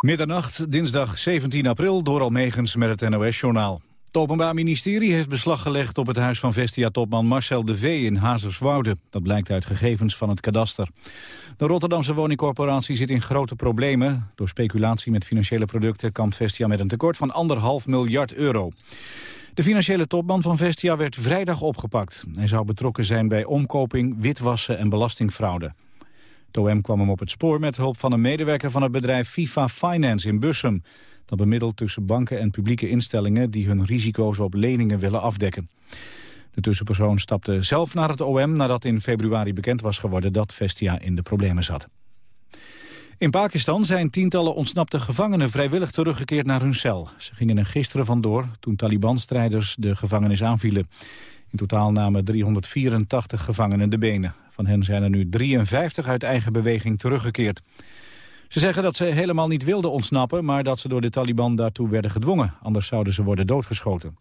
Middernacht, dinsdag 17 april, door Almegens met het NOS-journaal. Het Openbaar Ministerie heeft beslag gelegd op het huis van Vestia-topman Marcel de V in Hazerswoude. Dat blijkt uit gegevens van het kadaster. De Rotterdamse woningcorporatie zit in grote problemen. Door speculatie met financiële producten kampt Vestia met een tekort van anderhalf miljard euro. De financiële topman van Vestia werd vrijdag opgepakt. Hij zou betrokken zijn bij omkoping, witwassen en belastingfraude. Het OM kwam hem op het spoor met hulp van een medewerker van het bedrijf FIFA Finance in Bussum. Dat bemiddelt tussen banken en publieke instellingen die hun risico's op leningen willen afdekken. De tussenpersoon stapte zelf naar het OM nadat in februari bekend was geworden dat Vestia in de problemen zat. In Pakistan zijn tientallen ontsnapte gevangenen vrijwillig teruggekeerd naar hun cel. Ze gingen er gisteren vandoor toen Taliban-strijders de gevangenis aanvielen. In totaal namen 384 gevangenen de benen. Van hen zijn er nu 53 uit eigen beweging teruggekeerd. Ze zeggen dat ze helemaal niet wilden ontsnappen... maar dat ze door de Taliban daartoe werden gedwongen. Anders zouden ze worden doodgeschoten.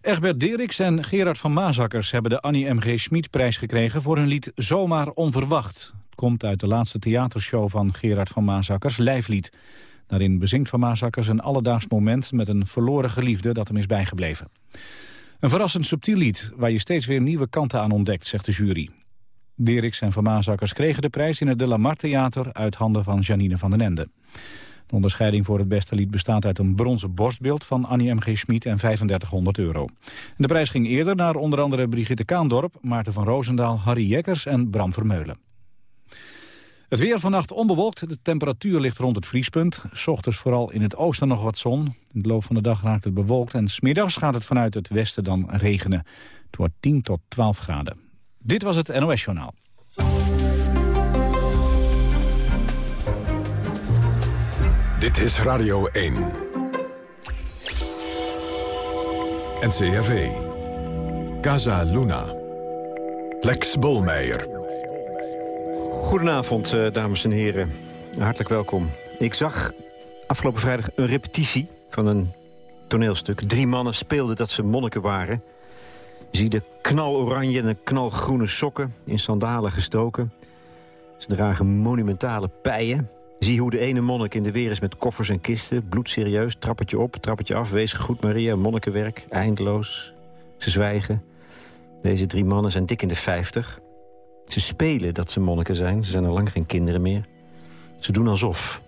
Egbert Deriks en Gerard van Maasakkers hebben de Annie M.G. Schmid-prijs gekregen... voor hun lied Zomaar Onverwacht. Het komt uit de laatste theatershow van Gerard van Maasakkers, Lijflied. Daarin bezingt van Maasakkers een alledaags moment... met een verloren geliefde dat hem is bijgebleven. Een verrassend subtiel lied waar je steeds weer nieuwe kanten aan ontdekt, zegt de jury. Deriks en Van kregen de prijs in het De La Theater uit handen van Janine van den Ende. De onderscheiding voor het beste lied bestaat uit een bronzen borstbeeld van Annie M.G. Schmid en 3500 euro. De prijs ging eerder naar onder andere Brigitte Kaandorp, Maarten van Roosendaal, Harry Jekkers en Bram Vermeulen. Het weer vannacht onbewolkt. De temperatuur ligt rond het vriespunt. S ochtends vooral in het oosten nog wat zon. In de loop van de dag raakt het bewolkt. En smiddags gaat het vanuit het westen dan regenen. Het wordt 10 tot 12 graden. Dit was het NOS Journaal. Dit is Radio 1. NCRV. Casa Luna. Lex Bolmeijer. Goedenavond, eh, dames en heren. Hartelijk welkom. Ik zag afgelopen vrijdag een repetitie van een toneelstuk. Drie mannen speelden dat ze monniken waren. Je ziet de knaloranje en knalgroene sokken in sandalen gestoken. Ze dragen monumentale pijen. Zie hoe de ene monnik in de weer is met koffers en kisten. Bloedserieus, trappetje op, trappetje af. Wees goed, Maria, monnikenwerk, eindeloos. Ze zwijgen. Deze drie mannen zijn dik in de vijftig. Ze spelen dat ze monniken zijn. Ze zijn al lang geen kinderen meer. Ze doen alsof.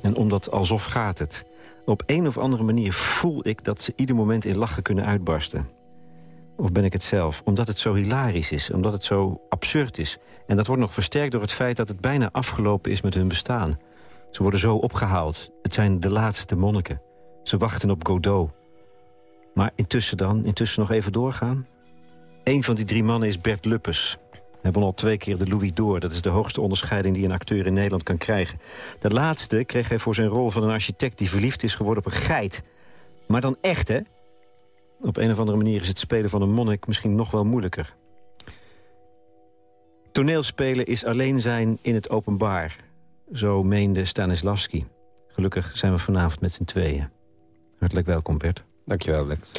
En om dat alsof gaat het. Op een of andere manier voel ik dat ze ieder moment in lachen kunnen uitbarsten. Of ben ik het zelf? Omdat het zo hilarisch is, omdat het zo absurd is. En dat wordt nog versterkt door het feit dat het bijna afgelopen is met hun bestaan. Ze worden zo opgehaald. Het zijn de laatste monniken. Ze wachten op Godot. Maar intussen dan, intussen nog even doorgaan. Een van die drie mannen is Bert Luppes. Hij won al twee keer de Louis d'Or. Dat is de hoogste onderscheiding die een acteur in Nederland kan krijgen. De laatste kreeg hij voor zijn rol van een architect die verliefd is geworden op een geit. Maar dan echt, hè? Op een of andere manier is het spelen van een monnik misschien nog wel moeilijker. Toneelspelen is alleen zijn in het openbaar. Zo meende Stanislavski. Gelukkig zijn we vanavond met z'n tweeën. Hartelijk welkom, Bert. Dankjewel, Lex.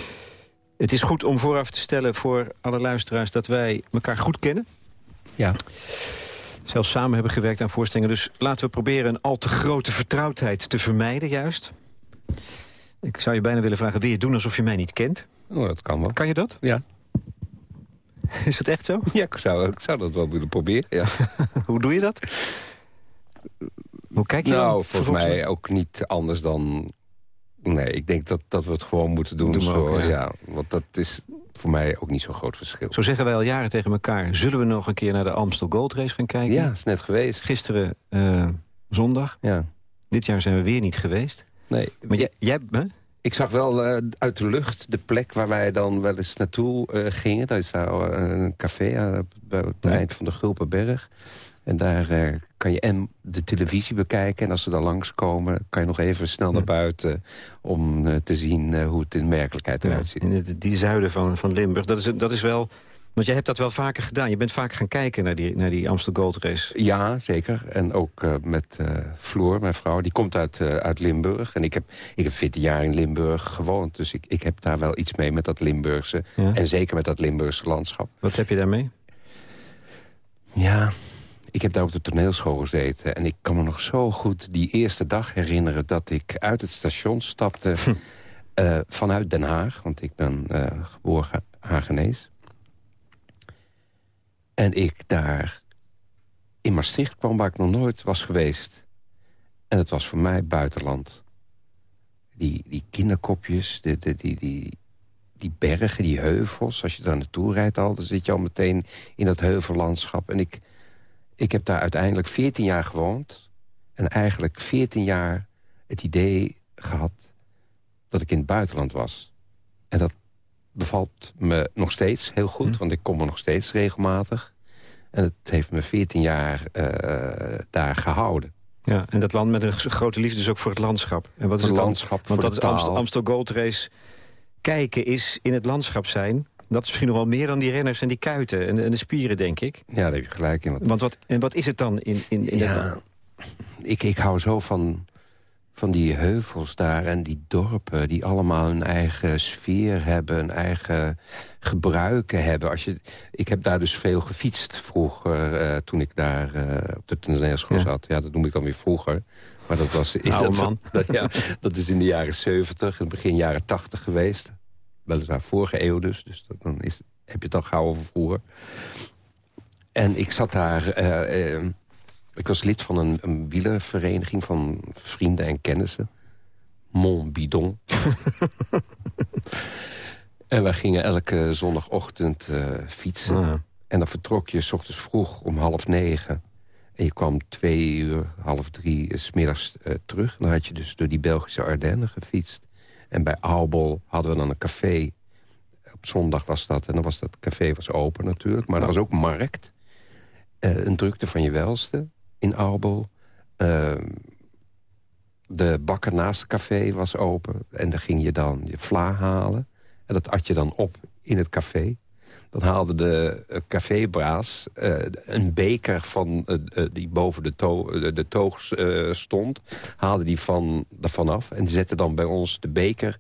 Het is goed om vooraf te stellen voor alle luisteraars... dat wij elkaar goed kennen. Ja. Zelfs samen hebben gewerkt aan voorstellingen. Dus laten we proberen een al te grote vertrouwdheid te vermijden juist. Ik zou je bijna willen vragen, wil je doen alsof je mij niet kent? Oh, dat kan wel. Kan je dat? Ja. Is het echt zo? Ja, ik zou, ik zou dat wel willen proberen, ja. Hoe doe je dat? Hoe kijk je nou, dan? volgens mij ook niet anders dan... Nee, ik denk dat, dat we het gewoon moeten doen. Zo, ook, ja. ja. Want dat is voor mij ook niet zo'n groot verschil. Zo zeggen wij al jaren tegen elkaar. Zullen we nog een keer naar de Amstel Gold Race gaan kijken? Ja, is net geweest. Gisteren eh, zondag. Ja. Dit jaar zijn we weer niet geweest. Nee, Maar jij, jij hè? Ik zag wel eh, uit de lucht de plek waar wij dan wel eens naartoe eh, gingen. Daar is daar een café aan, bij het eind van de Gulpenberg. En daar eh, kan je en de televisie bekijken. En als ze dan langskomen, kan je nog even snel naar buiten... om eh, te zien eh, hoe het in werkelijkheid eruit ziet. In het, die zuiden van, van Limburg. Dat is, dat is wel... Want jij hebt dat wel vaker gedaan. Je bent vaak gaan kijken naar die, naar die Amstel Gold Race. Ja, zeker. En ook met eh, Floor, mijn vrouw. Die komt uit, uit Limburg. En ik heb, ik heb 14 jaar in Limburg gewoond. Dus ik, ik heb daar wel iets mee met dat Limburgse. Ja. En zeker met dat Limburgse landschap. Wat heb je daarmee? Ja, ik heb daar op de toneelschool gezeten. En ik kan me nog zo goed die eerste dag herinneren... dat ik uit het station stapte uh, vanuit Den Haag. Want ik ben uh, geboren Hagenees. En ik daar in Maastricht kwam waar ik nog nooit was geweest. En het was voor mij buitenland. Die, die kinderkopjes, die, die, die, die, die bergen, die heuvels. Als je daar naartoe rijdt al, dan zit je al meteen in dat heuvellandschap. En ik, ik heb daar uiteindelijk 14 jaar gewoond. En eigenlijk 14 jaar het idee gehad dat ik in het buitenland was. En dat bevalt me nog steeds heel goed, hm. want ik kom er nog steeds regelmatig. En het heeft me 14 jaar uh, daar gehouden. Ja, en dat land met een grote liefde dus ook voor het landschap. En wat is het, landschap Want dat is Amstel, Amstel Gold Race. Kijken is in het landschap zijn. Dat is misschien nog wel meer dan die renners en die kuiten en de, en de spieren, denk ik. Ja, daar heb je gelijk in. Want wat, en wat is het dan in, in, in ja, ik, ik hou zo van van die heuvels daar en die dorpen... die allemaal hun eigen sfeer hebben, hun eigen gebruiken hebben. Als je, ik heb daar dus veel gefietst vroeger, uh, toen ik daar uh, op de toneelschool ja. zat. Ja, dat noem ik dan weer vroeger. Maar dat was... Is dat, man. Dat, ja, dat is in de jaren 70 en begin jaren 80 geweest. Weliswaar vorige eeuw dus, dus dat, dan is, heb je het al gauw over vroeger. En ik zat daar... Uh, ik was lid van een, een wielervereniging van vrienden en kennissen. Mont Bidon. en wij gingen elke zondagochtend uh, fietsen. Ah. En dan vertrok je s ochtends vroeg om half negen. En je kwam twee uur, half drie, smiddags uh, terug. Dan had je dus door die Belgische Ardennen gefietst. En bij Aubel hadden we dan een café. Op zondag was dat. En dan was dat café was open natuurlijk. Maar er was ook markt. een drukte van je welste in Arbel. Ehm, de bakker naast het café was open. En daar ging je dan je vla halen. En dat at je dan op in het café. Dan haalde de uh, cafébraas uh, een beker van, uh, die boven de, to de toog stond. Haalde die van, ervan af. En zette dan bij ons de beker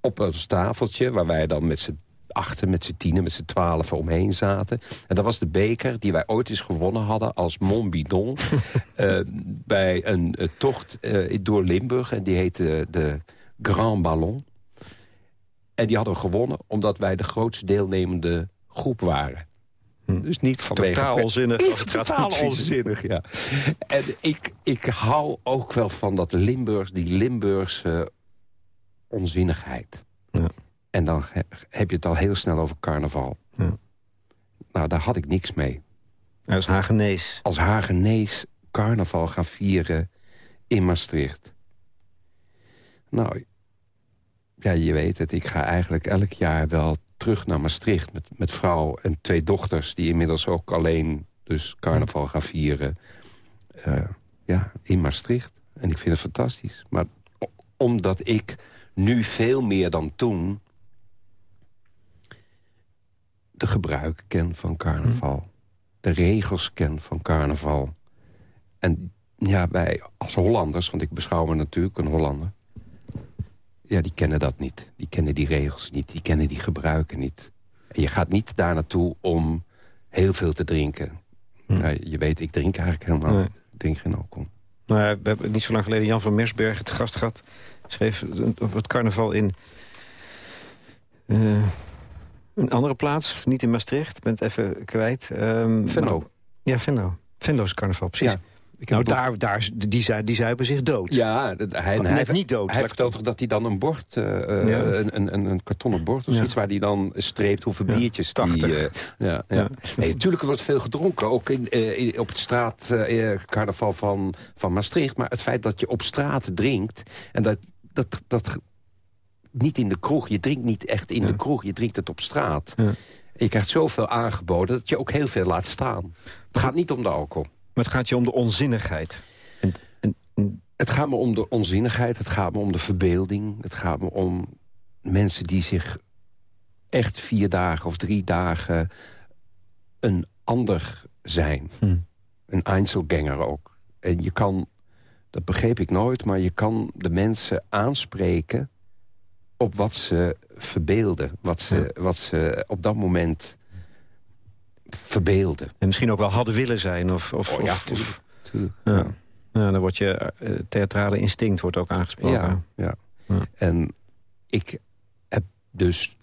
op een tafeltje... waar wij dan met z'n achter met z'n tienen, met z'n twaalf omheen zaten. En dat was de beker die wij ooit eens gewonnen hadden als Montbidon... uh, bij een uh, tocht uh, door Limburg. En die heette de Grand Ballon. En die hadden gewonnen omdat wij de grootste deelnemende groep waren. Hm. Dus niet vanwege... Totaal onzinnig. Totaal onzinnig, ja. En ik, ik hou ook wel van dat Limburgs, die Limburgse onzinnigheid. Ja. En dan heb je het al heel snel over carnaval. Ja. Nou, daar had ik niks mee. Als Hagenees? Als Hagenees carnaval gaan vieren in Maastricht. Nou, ja, je weet het. Ik ga eigenlijk elk jaar wel terug naar Maastricht... met, met vrouw en twee dochters die inmiddels ook alleen dus carnaval gaan vieren. Uh, ja, in Maastricht. En ik vind het fantastisch. Maar omdat ik nu veel meer dan toen de gebruiken ken van carnaval. Hm. De regels ken van carnaval. En ja, wij als Hollanders, want ik beschouw me natuurlijk een Hollander... ja, die kennen dat niet. Die kennen die regels niet, die kennen die gebruiken niet. En je gaat niet daar naartoe om heel veel te drinken. Hm. je weet, ik drink eigenlijk helemaal nee. ik drink geen alcohol. Nou ja, we hebben niet zo lang geleden Jan van Mersberg het gast gehad. Schreef over het carnaval in... Uh, een andere plaats, niet in Maastricht. Ik ben het even kwijt. Um, Venlo. ja, Venlo. Venlo's carnaval, precies. Ja. Ik nou, daar, daar, die, die zuipen zich dood. Ja, hij, hij, hij niet dood. Hij vertelt toch dat hij dan een bord, uh, een, een, een kartonnen bord of ja. iets... waar hij dan streept hoeveel biertjes 80. die... Uh, ja, ja. Nee, natuurlijk wordt veel gedronken, ook in, uh, op het straatcarnaval van, van Maastricht. Maar het feit dat je op straat drinkt... en dat, dat, dat niet in de kroeg. Je drinkt niet echt in de kroeg, je drinkt het op straat. Je krijgt zoveel aangeboden dat je ook heel veel laat staan. Het gaat niet om de alcohol. Maar het gaat je om de onzinnigheid. En, en, Het gaat me om de onzinnigheid, het gaat me om de verbeelding. Het gaat me om mensen die zich echt vier dagen of drie dagen een ander zijn. Hm. Een Einzelganger ook. En je kan, dat begreep ik nooit, maar je kan de mensen aanspreken op wat ze verbeelden. Wat ze, wat ze op dat moment verbeelden. En misschien ook wel hadden willen zijn. Of, of, Oh ja, of- tuurlijk. tuurlijk. ja. Ja. Ja, dan wordt je eh, theatrale instinct wordt ook aangesproken. Ja, ja. En ik heb dus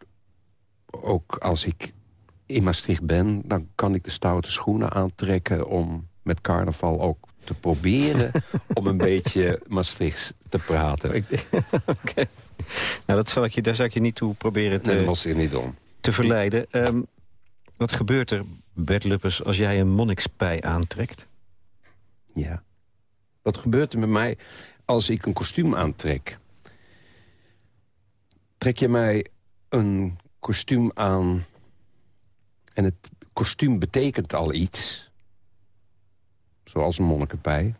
ook als ik in Maastricht ben... dan kan ik de stoute schoenen aantrekken om met carnaval ook te proberen... om een beetje Maastrichts te praten. Oké. Nou, dat zal ik je, daar zal ik je niet toe proberen te, nee, dat was niet om. te verleiden. Ehm, wat gebeurt er, Bert Luppers, als jij een monnikspij aantrekt? Ja. Wat gebeurt er met mij als ik een kostuum aantrek? Trek je mij een kostuum aan... en het kostuum betekent al iets... zoals een monnikenpij...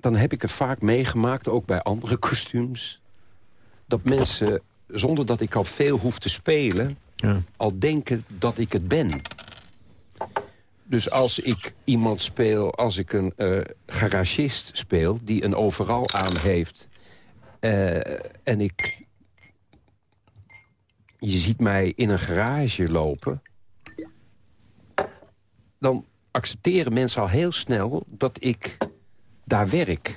dan heb ik het vaak meegemaakt, ook bij andere kostuums... dat mensen, zonder dat ik al veel hoef te spelen... Al denken dat ik het ben. Dus als ik iemand speel, als ik een eh, garagist speel... die een overal aan heeft... eh, en ik... je ziet mij in een garage lopen... dan accepteren mensen al heel snel dat ik daar werk.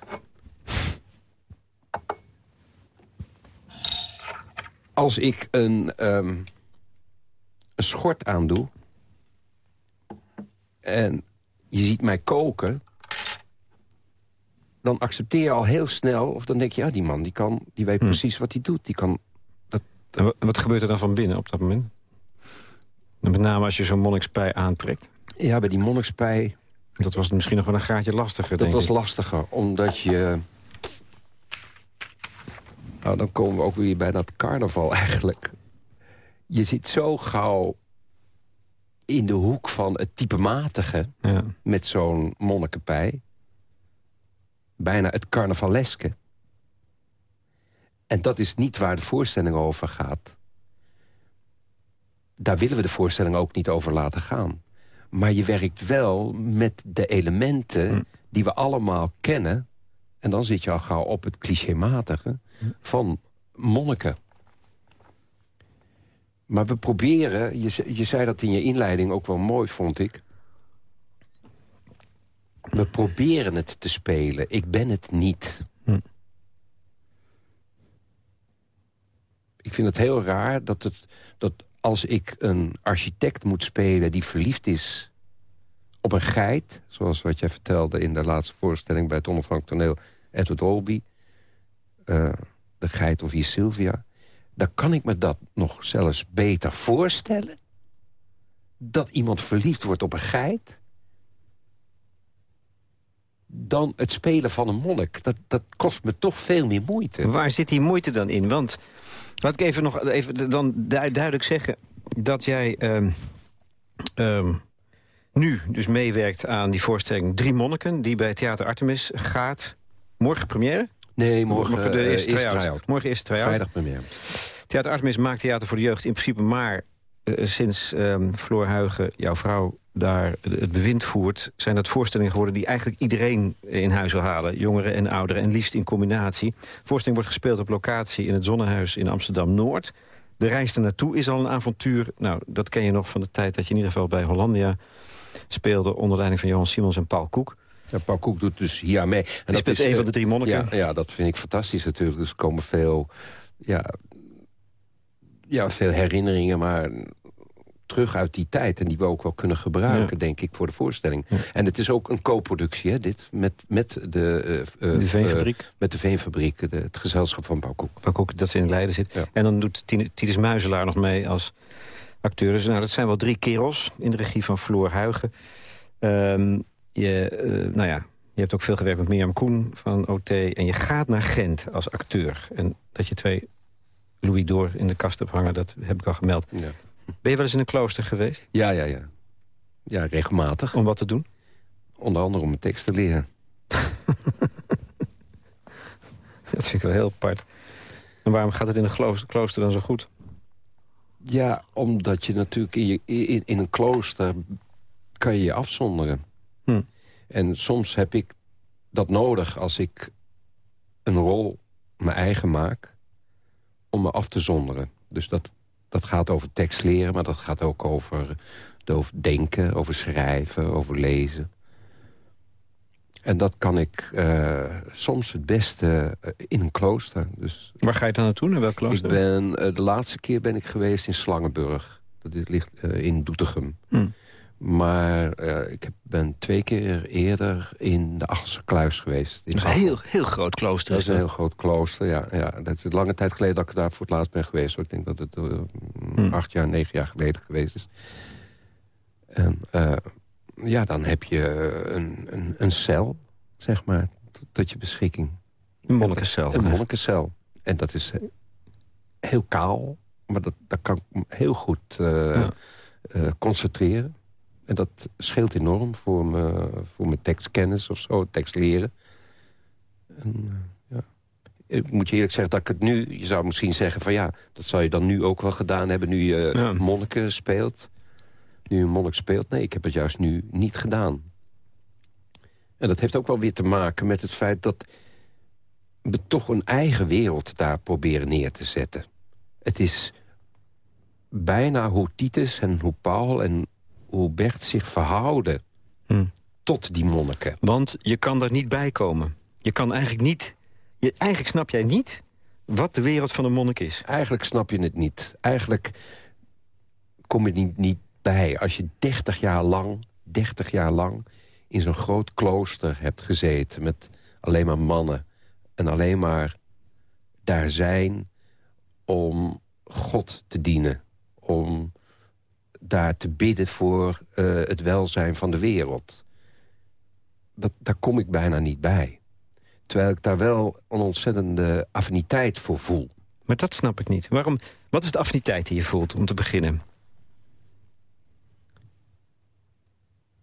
Als ik een, ehm, een schort aandoe... en je ziet mij koken... dan accepteer je al heel snel... of dan denk je, ja, die man die kan, die weet precies wat hij doet. Die kan, En wat, gebeurt er dan van binnen op dat moment? En met name als je zo'n monnikspij aantrekt. ja, bij die monnikspij... Dat was misschien nog wel een graadje lastiger, Dat was ik. lastiger, omdat je... Nou, dan komen we ook weer bij dat carnaval eigenlijk. Je zit zo gauw in de hoek van het typematige... Ja. met zo'n monnikenpij. Bijna het carnavaleske. En dat is niet waar de voorstelling over gaat. Daar willen we de voorstelling ook niet over laten gaan. Maar je werkt wel met de elementen die we allemaal kennen. En dan zit je al gauw op het clichématige van monniken. Maar we proberen, je, je zei dat in je inleiding ook wel mooi, vond ik. We proberen het te spelen. Ik ben het niet. Hm. Ik vind het heel raar dat, het, dat als ik een architect moet spelen... die verliefd is op een geit... zoals wat jij vertelde in de laatste voorstelling... bij het onafhankelijk toneel Edward Olby... eh, de geit of hier Sylvia... dan kan ik me dat nog zelfs beter voorstellen... dat iemand verliefd wordt op een geit... dan het spelen van een monnik. Dat, dat kost me toch veel meer moeite. Waar zit die moeite dan in? Want laat ik even nog even dan du- duidelijk zeggen dat jij ehm, ehm, nu dus meewerkt aan die voorstelling Drie Monniken... die bij Theater Artemis gaat. Morgen première? Nee, morgen, de eh, eerste eerste try-out. Morgen eerste try-out. Vrijdag première. Theater Artemis maakt theater voor de jeugd in principe maar... eh, sinds ehm Floor Huigen, jouw vrouw, daar het bewind voert... zijn dat voorstellingen geworden die eigenlijk iedereen in huis wil halen. Jongeren en ouderen en liefst in combinatie. De voorstelling wordt gespeeld op locatie in het Zonnehuis in Amsterdam-Noord. De reis er naartoe is al een avontuur. Nou, dat ken je nog van de tijd dat je in ieder geval bij Hollandia speelde... onder leiding van Johan Simons en Paul Koek. Paul Koek doet dus hier mee. En Die speelt een eh, van de drie monniken. Ja, ja, dat vind ik fantastisch natuurlijk. Dus er komen veel, ja, ja, veel herinneringen, maar terug uit die tijd. En die we ook wel kunnen gebruiken, Ja. denk ik, voor de voorstelling. En het is ook een co-productie, hè, dit, met, met de... eh, eh, De Veenfabriek. eh, met de Veenfabriek, de, het gezelschap van Paul Koek. Waar ook dat ze in Leiden zit. Ja. En dan doet Titus Muizelaar nog mee als acteur. Dus nou, dat zijn wel drie kerels in de regie van Floor Huigen. Ehm, je, eh, nou ja, je hebt ook veel gewerkt met Mirjam Koen van OT. En je gaat naar Gent als acteur. En dat je twee Louis Door in de kast hebt hangen, dat heb ik al gemeld. Ja. Ben je wel eens in een klooster geweest ja, ja, ja. Ja, regelmatig. om wat te doen? Onder andere om een tekst te leren. Dat vind ik wel heel apart. En waarom gaat het in een klooster, klooster dan zo goed? Ja, omdat je natuurlijk in, je, in, in een klooster kan je je afzonderen. En soms heb ik dat nodig als ik een rol mijn eigen maak... om me af te zonderen. Dus dat, Dat gaat over tekst leren, maar dat gaat ook over, over denken, over schrijven, over lezen. En dat kan ik uh, soms het beste uh, in een klooster. Dus Waar ga je dan naartoe? Naar welk klooster? Ik ben, uh, de laatste keer ben ik geweest in Slangenburg. Dat ligt in Doetinchem. Hmm. Maar ik heb, ben twee keer eerder in de Achelse Kluis geweest. Dat is een heel, heel groot klooster. Dat is een heel groot klooster, ja. ja. Dat is lange tijd geleden dat ik daar voor het laatst ben geweest. Ik denk dat het hmm. acht jaar, negen jaar geleden geweest is. En ja, dan heb je een, een, een cel, zeg maar, tot je beschikking. Een monnikencel. Een monnikencel. En dat is heel kaal, maar dat, dat kan ik heel goed concentreren. En dat scheelt enorm voor, me, voor mijn tekstkennis of zo, tekst leren. En, ja. Ik moet je eerlijk zeggen dat ik het nu... Je zou misschien zeggen van ja, dat zou je dan nu ook wel gedaan hebben... nu je ja. monniken speelt nu een monnik speelt. Nee, ik heb het juist nu niet gedaan. En dat heeft ook wel weer te maken met het feit dat we toch een eigen wereld daar proberen neer te zetten. Het is bijna hoe Titus en hoe Paul en hoe Bert zich verhouden hm. tot die monniken. Want je kan daar niet bij komen. Je kan eigenlijk niet... Je, eigenlijk snap jij niet wat de wereld van een monnik is. Eigenlijk snap je het niet. Eigenlijk kom je niet, niet bij. Als je 30 jaar lang, 30 jaar lang in zo'n groot klooster hebt gezeten... met alleen maar mannen en alleen maar daar zijn om God te dienen. Om daar te bidden voor uh, het welzijn van de wereld. Dat, daar kom ik bijna niet bij. Terwijl ik daar wel een ontzettende affiniteit voor voel. Maar dat snap ik niet. Waarom, wat is de affiniteit die je voelt, om te beginnen?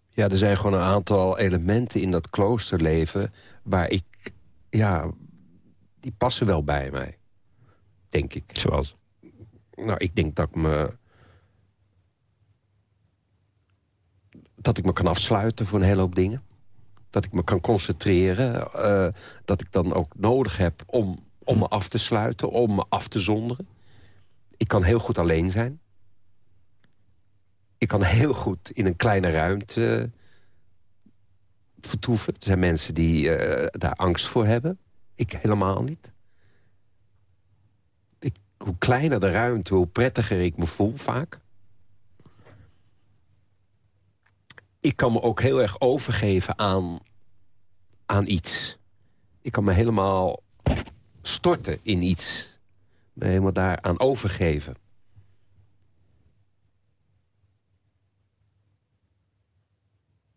Ja, er zijn gewoon een aantal elementen in dat kloosterleven... waar ik, ja, die passen wel bij mij. Denk ik. Zoals? Nou, ik denk dat ik me... dat ik me kan afsluiten voor een hele hoop dingen. Dat ik me kan concentreren. Uh, dat ik dan ook nodig heb om, om me af te sluiten, om me af te zonderen. Ik kan heel goed alleen zijn ik kan heel goed in een kleine ruimte vertoeven. Er zijn mensen die uh, daar angst voor hebben. Ik helemaal niet. Ik, hoe kleiner de ruimte, hoe prettiger ik me voel vaak. Ik kan me ook heel erg overgeven aan, aan iets. Ik kan me helemaal storten in iets. Me helemaal daaraan overgeven.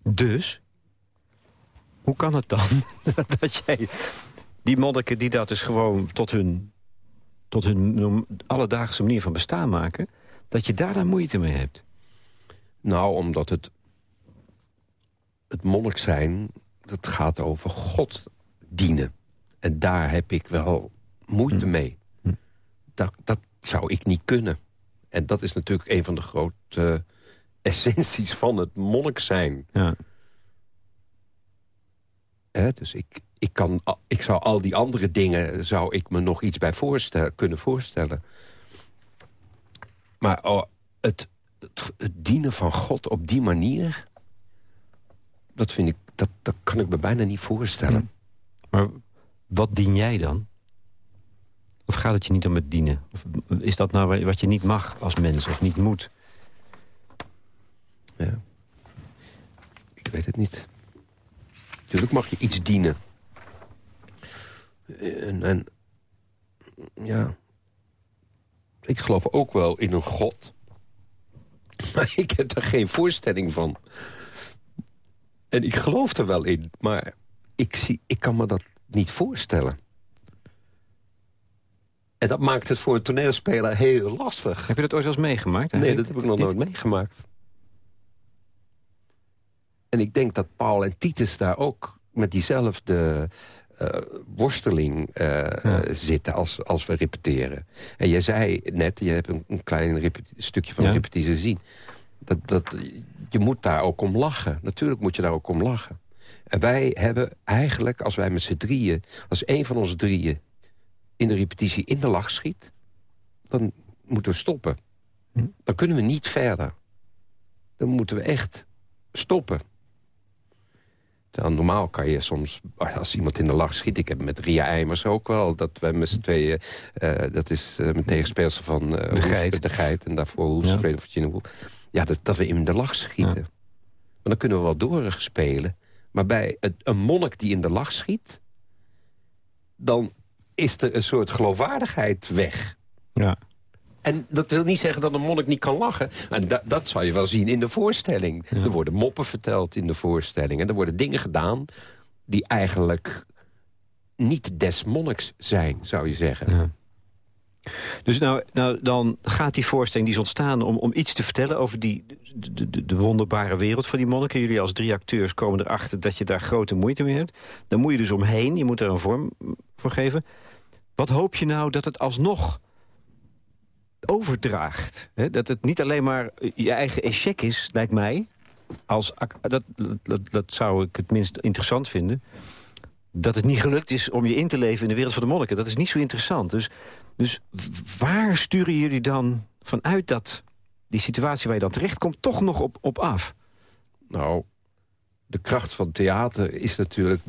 Dus? Hoe kan het dan dat jij die monniken die dat dus gewoon tot hun, tot hun alledaagse manier van bestaan maken... dat je daar dan moeite mee hebt? Nou, omdat het, het monnik zijn, dat gaat over God dienen. En daar heb ik wel moeite hm. mee. Hm. Dat, dat zou ik niet kunnen. En dat is natuurlijk een van de grote essenties van het monnik zijn. Ja. dus ik, ik, kan, ik zou al die andere dingen... zou ik me nog iets bij voorstellen, kunnen voorstellen. Maar oh, het, het, dienen van God op die manier... dat vind ik, dat, dat kan ik me bijna niet voorstellen. Maar wat dien jij dan? Of gaat het je niet om het dienen? Of is dat nou wat je niet mag als mens of niet moet? Ja. Ik weet het niet. Natuurlijk mag je iets dienen. En, en ja... Ik geloof ook wel in een god. Maar ik heb daar geen voorstelling van. En ik geloof er wel in, maar ik, zie, ik kan me dat niet voorstellen. En dat maakt het voor een toneelspeler heel lastig. Heb je dat ooit eens meegemaakt? Nee, dat heb ik nog nooit meegemaakt. En ik denk dat Paul en Titus daar ook met diezelfde uh, worsteling uh, zitten als, als we repeteren. En jij zei net, je hebt een, een klein stukje van ja. repetitie gezien... Dat, dat, je moet daar ook om lachen. Natuurlijk moet je daar ook om lachen. En wij hebben eigenlijk, als wij met z'n drieën... als een van ons drieën in de repetitie in de lach schiet... dan moeten we stoppen. Hm. Dan kunnen we niet verder. Dan moeten we echt stoppen. Terwijl normaal kan je soms, als iemand in de lach schiet... ik heb met Ria Eimers ook wel, dat wij met z'n tweeën... Uh, dat is uh, mijn tegenspeelster van uh, de, geit. de Geit. En daarvoor Hoes, ja. Virginia Ja, dat, dat we in de lach schieten. Ja. Maar dan kunnen we wel doorspelen. Maar bij een, een monnik die in de lach schiet... dan is er een soort geloofwaardigheid weg. Ja. En dat wil niet zeggen dat een monnik niet kan lachen. En da dat zal je wel zien in de voorstelling. Er worden moppen verteld in de voorstelling. En er worden dingen gedaan die eigenlijk niet des monniks zijn, zou je zeggen. Ja. Dus nou, nou, dan gaat die voorstelling die is ontstaan om, om iets te vertellen... over die, de, de, de, wonderbare wereld van die monniken. Jullie als drie acteurs komen erachter dat je daar grote moeite mee hebt. Dan moet je dus omheen, je moet er een vorm voor geven. Wat hoop je nou dat het alsnog overdraagt. Dat het niet alleen maar je eigen echec is, lijkt mij. Als, dat, dat, dat zou ik het minst interessant vinden. Dat het niet gelukt is om je in te leven in de wereld van de monniken. Dat is niet zo interessant. Dus, dus waar sturen jullie dan vanuit dat, die situatie waar je dan terechtkomt... toch nog op, op af? Nou, de kracht van theater is natuurlijk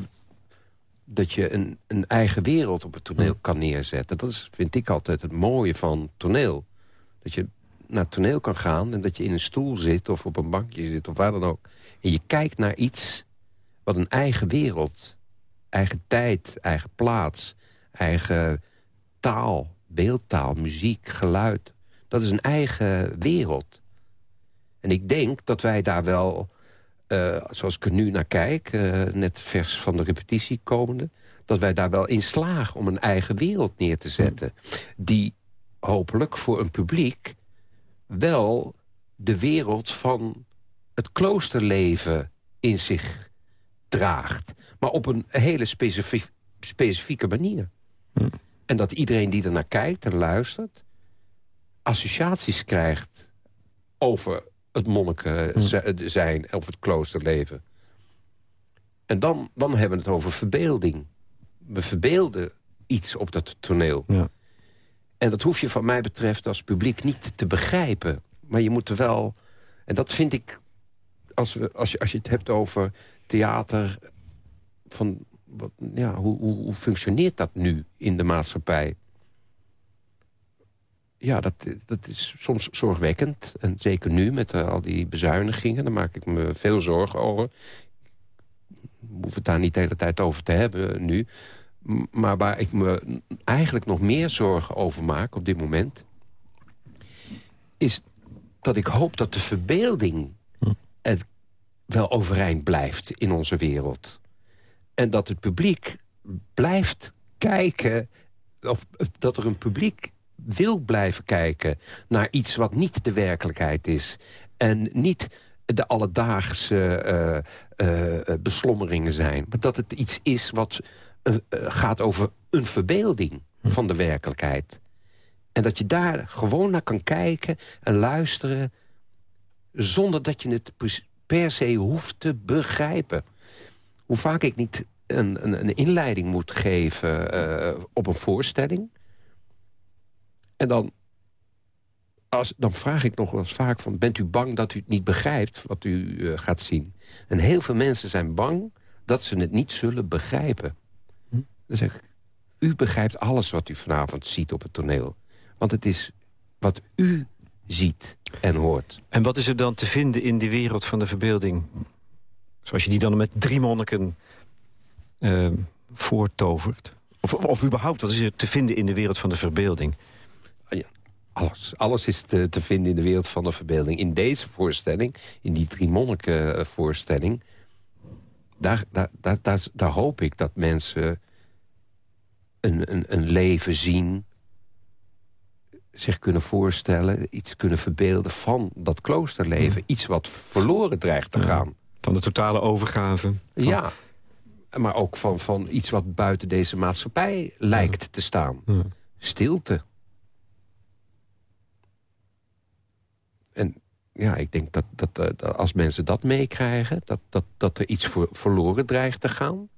dat je een, een eigen wereld op het toneel kan neerzetten. Dat is, vind ik altijd het mooie van toneel. Dat je naar het toneel kan gaan en dat je in een stoel zit... of op een bankje zit of waar dan ook. En je kijkt naar iets wat een eigen wereld... eigen tijd, eigen plaats, eigen taal, beeldtaal, muziek, geluid... dat is een eigen wereld. En ik denk dat wij daar wel uh, zoals ik er nu naar kijk... Uh, net vers van de repetitie komende... dat wij daar wel in slagen om een eigen wereld neer te zetten... die hopelijk voor een publiek wel de wereld van het kloosterleven in zich draagt. Maar op een hele specifie specifieke manier. Hm. En dat iedereen die er naar kijkt en luistert... associaties krijgt over het monniken hm. zijn of het kloosterleven. En dan, dan hebben we het over verbeelding. We verbeelden iets op dat toneel. Ja. En dat hoef je van mij betreft als publiek niet te begrijpen. Maar je moet er wel... En dat vind ik, als, we, als, je, als je het hebt over theater... Van, wat, ja, hoe, hoe, hoe functioneert dat nu in de maatschappij? ja, dat, dat is soms zorgwekkend. En zeker nu met uh, al die bezuinigingen, daar maak ik me veel zorgen over. We hoeven het daar niet de hele tijd over te hebben nu. Maar waar ik me eigenlijk nog meer zorgen over maak op dit moment... is dat ik hoop dat de verbeelding het wel overeind blijft in onze wereld. En dat het publiek blijft kijken... of dat er een publiek wil blijven kijken naar iets wat niet de werkelijkheid is. En niet de alledaagse uh, uh, beslommeringen zijn. Maar dat het iets is wat gaat over een verbeelding van de werkelijkheid. En dat je daar gewoon naar kan kijken en luisteren... zonder dat je het per se hoeft te begrijpen. Hoe vaak ik niet een, een, een inleiding moet geven op een voorstelling... En dan, als, dan vraag ik nog wel eens vaak van... bent u bang dat u het niet begrijpt wat u uh, gaat zien? En heel veel mensen zijn bang dat ze het niet zullen begrijpen. Hm? Dan zeg ik, u begrijpt alles wat u vanavond ziet op het toneel. Want het is wat u ziet en hoort. En wat is er dan te vinden in die wereld van de verbeelding? Zoals je die dan met drie monniken uh, voortovert? Of, of überhaupt, wat is er te vinden in de wereld van de verbeelding? alles, alles is te, te, vinden in de wereld van de verbeelding. In deze voorstelling, in die drie monniken voorstelling... Daar, daar, daar, daar, daar hoop ik dat mensen een, een, een leven zien zich kunnen voorstellen, iets kunnen verbeelden van dat kloosterleven. Iets wat verloren dreigt te gaan. Van de totale overgave. Ja, maar ook van, van iets wat buiten deze maatschappij lijkt te staan. Stilte. en ja, ik denk dat, dat, eh, dat als mensen dat meekrijgen... Dat, dat, dat er iets voor, verloren dreigt te gaan.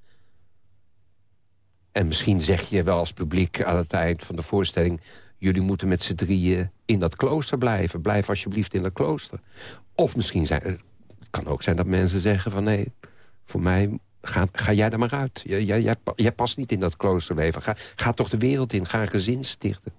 En misschien zeg je wel als publiek aan het eind van de voorstelling... jullie moeten met z'n drieën in dat klooster blijven. Blijf alsjeblieft in dat klooster. Of misschien zijn, kan ook zijn dat mensen zeggen van... nee, voor mij Ga, ga jij er maar uit. Jij, jij, jij, past niet in dat kloosterleven. Ga, ga toch de wereld in. Ga een gezin stichten.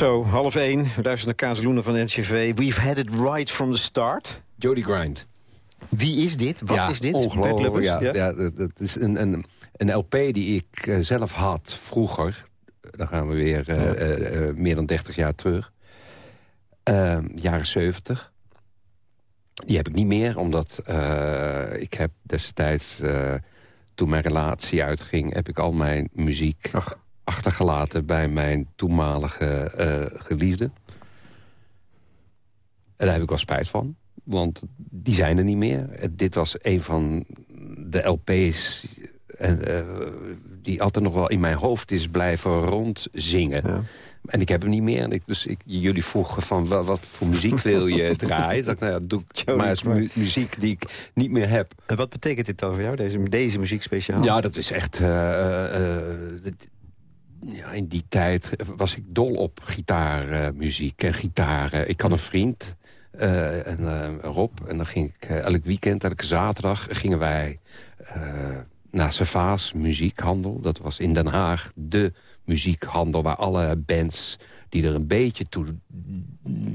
Zo, half één. We luisteren naar Kazeloenen van NCV. We've had it right from the start. Jody Grind. Wie is dit? Wat ja, is dit? Ongelooflijk. Ja, ja? ja dat is een, een, een LP die ik uh, zelf had vroeger. Dan gaan we weer uh, uh, meer dan 30 jaar terug. Ehm, jaren 70. Die heb ik niet meer, omdat ik heb destijds... toen mijn relatie uitging, heb ik al mijn muziek Ach. Achtergelaten... bij mijn toenmalige geliefde. En daar heb ik wel spijt van. Want die zijn er niet meer. Dit was een van de LP's en, uh, die altijd nog wel in mijn hoofd is blijven rondzingen. Ja. En ik heb hem niet meer. En ik, dus ik, jullie vroegen van wat, wat voor muziek wil je draaien? Dat nou ja, doe ik maar eens mu muziek die ik niet meer heb. En wat betekent dit dan voor jou, deze, deze muziek speciaal? Ja, dat is echt... Uh, uh, ja, in die tijd was ik dol op gitaarmuziek en gitaren. Ik had een vriend, uh, en uh, Rob. En dan ging ik uh, elk weekend, elke zaterdag, gingen wij naar Savaas muziekhandel. Dat was in Den Haag de muziekhandel waar alle bands die er een beetje toe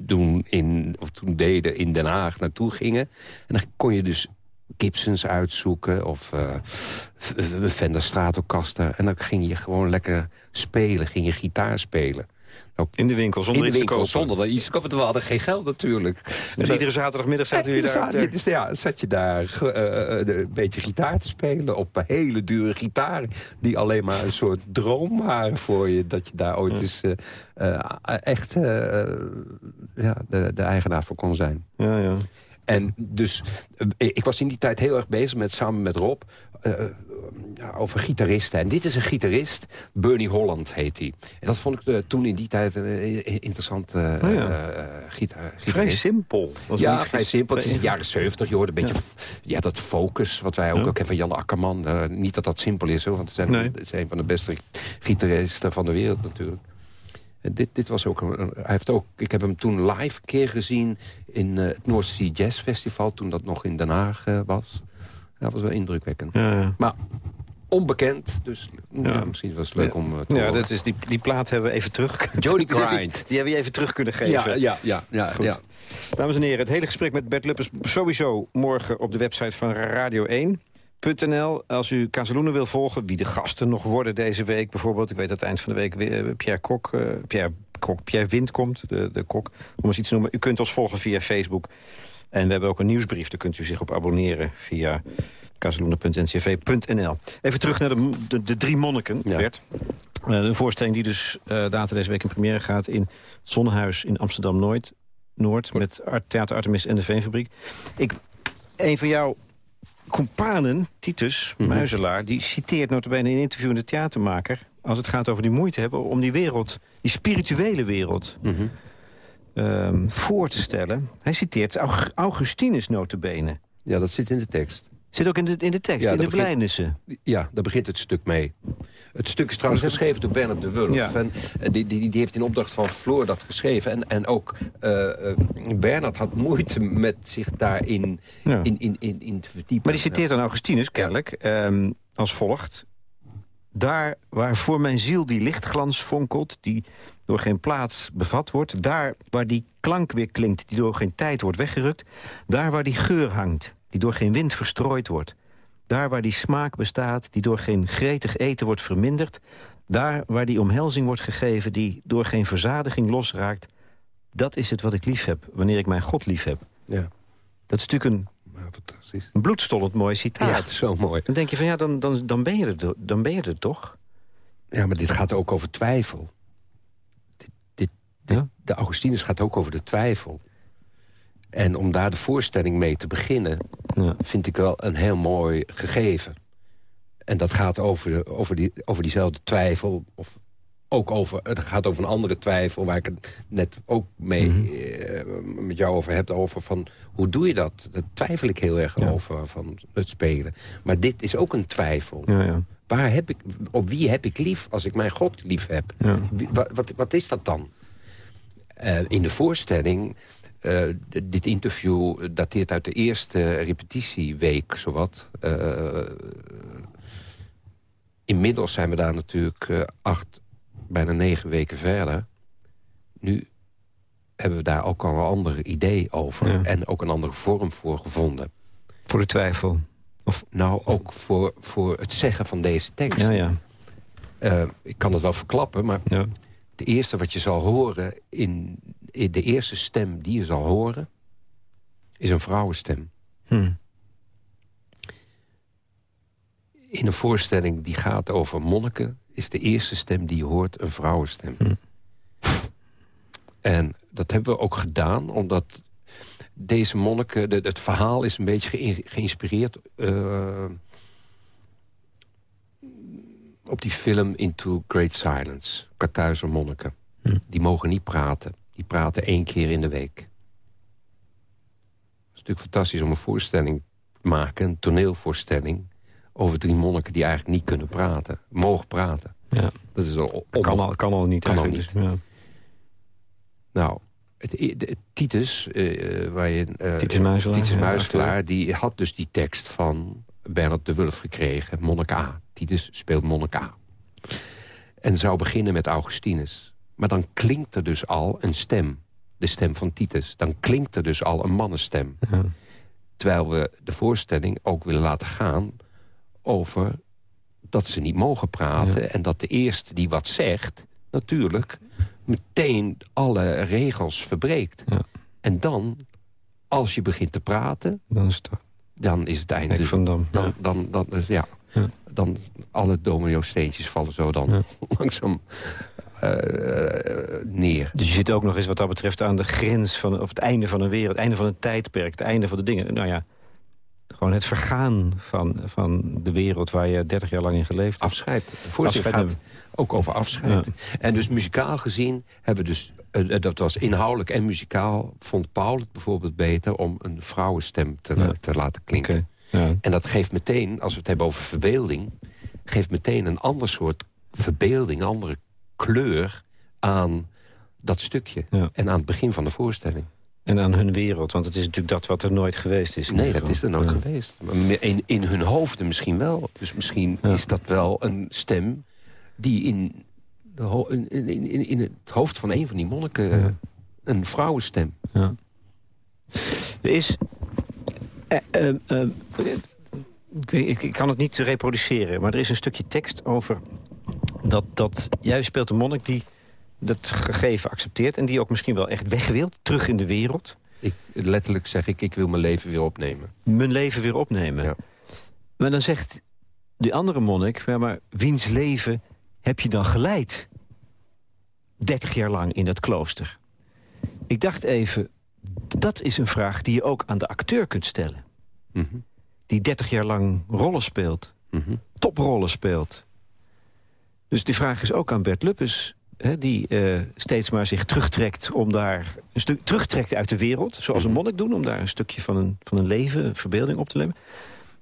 doen in, of toen deden in Den Haag naartoe gingen. En dan kon je dus Gibsons uitzoeken of uh, Fender Stratocaster. En dan ging je gewoon lekker spelen, ging je gitaar spelen. Ook in de winkel, zonder in de winkel, zonder dat iets We hadden geen geld natuurlijk. Dus iedere zaterdagmiddag zaten jullie daar? Zat, dus, ja, zat je daar uh, een beetje gitaar te spelen op hele dure gitaren... die alleen maar een soort droom waren voor je... dat je daar ooit eens uh, echt ja, de, de eigenaar voor kon zijn. Ja, ja. En dus, ik was in die tijd heel erg bezig met, samen met Rob... Uh, ja, over gitaristen. En dit is een gitarist, Bernie Holland heet hij. En dat vond ik uh, toen in die tijd een uh, interessant uh, oh ja. gitaar, Vrij simpel. Was ja, vrij simpel. Het is de jaren 70. Je hoort een beetje ja. ja dat focus, wat wij ook, ook hebben van Jan Akkerman. niet dat dat simpel is, hoor, want het, zijn, nee. een van de beste gitaristen van de wereld natuurlijk. Dit, dit was ook een, hij heeft ook, ik heb hem toen live een keer gezien in het North Sea Jazz Festival, toen dat nog in Den Haag was. Dat was wel indrukwekkend. Ja. Maar onbekend, dus ja. misschien was het leuk om uh, te Ja, dat is, die, die plaat hebben we even terug... Jody Grind. Die hebben we even terug kunnen geven. Ja, ja, ja. ja, Goed. ja. Dames en heren, het hele gesprek met Bert Luppers... sowieso morgen op de website van Radio 1... .nl. Als u Kazeloenen wil volgen, wie de gasten nog worden deze week bijvoorbeeld. Ik weet dat het eind van de week weer Pierre Kok, uh, Pierre, Kok, Pierre Wind komt, de, de kok, om eens iets te noemen. U kunt ons volgen via Facebook. En we hebben ook een nieuwsbrief, daar kunt u zich op abonneren via kazeloenen.ncv.nl. Even terug naar de, de, de drie monniken, ja. Bert. Uh, een voorstelling die dus uh, later deze week in première gaat... in het Zonnehuis in Amsterdam-Noord... Noord, met Art, Theater Artemis en de Veenfabriek. Ik, een van jouw companen, Titus mm -hmm. Muizelaar... die citeert notabene in een interview in de theatermaker... als het gaat over die moeite hebben om die wereld... die spirituele wereld... Mm -hmm. um, voor te stellen. Hij citeert Augustinus notabene. Ja, dat zit in de tekst. Zit ook in de, in de tekst, ja, in de blijnissen. Ja, daar begint het stuk mee. Het stuk is trouwens geschreven door Bernard de Wulf. Ja. En, die, die, die heeft in opdracht van Floor dat geschreven. En, en ook uh, Bernard had moeite met zich daarin ja. in, in, in, in te verdiepen. Maar die citeert dan Augustinus, kennelijk, ja. um, als volgt. Daar waar voor mijn ziel die lichtglans fonkelt... die door geen plaats bevat wordt... daar waar die klank weer klinkt, die door geen tijd wordt weggerukt... daar waar die geur hangt die door geen wind verstrooid wordt. Daar waar die smaak bestaat, die door geen gretig eten wordt verminderd. Daar waar die omhelzing wordt gegeven, die door geen verzadiging losraakt. Dat is het wat ik lief heb, wanneer ik mijn God lief heb. Ja. Dat is natuurlijk een, ja, fantastisch. een bloedstollend mooi citaat. Ja, het is zo mooi. Dan denk je van ja, dan, dan, dan, ben, je er, dan ben je er toch? Ja, maar dit gaat ook over twijfel. Dit, dit, dit ja? De Augustinus gaat ook over de twijfel. En om daar de voorstelling mee te beginnen... Ja. vind ik wel een heel mooi gegeven. En dat gaat over, over, die, over diezelfde twijfel... of ook over, het gaat over een andere twijfel... waar ik het net ook mee mm -hmm. uh, met jou over heb. Over van, hoe doe je dat? Daar twijfel ik heel erg ja. over, van het spelen. Maar dit is ook een twijfel. Ja, ja. Waar heb ik, op wie heb ik lief als ik mijn God lief heb? Wie, wat, wat, wat, is dat dan? Uh, in de voorstelling uh, dit interview dateert uit de eerste repetitieweek, zowat. Uh, inmiddels zijn we daar natuurlijk uh, acht, bijna negen weken verder. Nu hebben we daar ook al een ander idee over. En ook een andere vorm voor gevonden. Voor de twijfel? Of... Nou, ook voor, voor het zeggen van deze tekst. Ja, ja. Ik kan het wel verklappen, maar... Ja. Het eerste wat je zal horen... In, in, de eerste stem die je zal horen... is een vrouwenstem. Hmm. In een voorstelling die gaat over monniken... is de eerste stem die je hoort een vrouwenstem. Hmm. En dat hebben we ook gedaan, omdat deze monniken... De, het verhaal is een beetje geïnspireerd... Uh, op die film Into Great Silence. Kartuizer monniken. Hm. Die mogen niet praten. Die praten één keer in de week. Het is natuurlijk fantastisch om een voorstelling te maken. Een toneelvoorstelling. Over drie monniken die eigenlijk niet kunnen praten. Mogen praten. Ja. Dat is al, kan, al, kan al niet. Kan al niet. Ja. Nou, het, Titus, uh, waar je, uh, Titus Muiselaar, Titus Muiselaar die had dus die tekst van Bernard de Wulf gekregen. Monnik A. Titus speelt monnik A. En zou beginnen met Augustinus. Maar dan klinkt er dus al een stem. De stem van Titus. Dan klinkt er dus al een mannenstem. Terwijl we de voorstelling ook willen laten gaan over dat ze niet mogen praten... en dat de eerste die wat zegt, natuurlijk meteen alle regels verbreekt. Ja. En dan, als je begint te praten... Dan is het, dan is het einde. Van dan, dan, dan, dan, dus ja. ja. Dan alle domino-steentjes vallen zo dan langzaam uh, neer. Dus je zit ook nog eens wat dat betreft aan de grens van... of het einde van een wereld, het einde van een tijdperk... het einde van de dingen. Nou ja, gewoon het vergaan van, van de wereld waar je 30 jaar lang in geleefd hebt. Afscheid. Voor zich gaat ook over afscheid. En dus muzikaal gezien hebben we dus... Uh, dat was inhoudelijk en muzikaal vond Paul het bijvoorbeeld beter... om een vrouwenstem te, te laten klinken. Ja. En dat geeft meteen, als we het hebben over verbeelding... geeft meteen een ander soort verbeelding, een andere kleur aan dat stukje. En aan het begin van de voorstelling. En aan hun wereld, want het is natuurlijk dat wat er nooit geweest is. Nee, dat is er nooit geweest. Maar in, in hun hoofden misschien wel. Dus misschien is dat wel een stem die in, de in, in, in, het hoofd van een van die monniken... een vrouwenstem. Ja. Er is... Eh, eh, eh, ik, ik, kan het niet reproduceren, maar er is een stukje tekst over... dat, dat jij speelt een monnik die dat gegeven accepteert... en die ook misschien wel echt weg wil, terug in de wereld. Ik, letterlijk zeg ik, ik wil mijn leven weer opnemen. Mijn leven weer opnemen. Ja. Maar dan zegt die andere monnik... Ja, maar wiens leven heb je dan geleid? 30 jaar lang in dat klooster. Ik dacht even, dat is een vraag die je ook aan de acteur kunt stellen. Mm -hmm. Die 30 jaar lang rollen speelt. Mm Toprollen speelt. Dus die vraag is ook aan Bert Luppes die uh, steeds maar zich terugtrekt om daar een stuk terugtrekt uit de wereld, zoals een mhm. monnik doen, om daar een stukje van een, van een leven, een verbeelding op te nemen.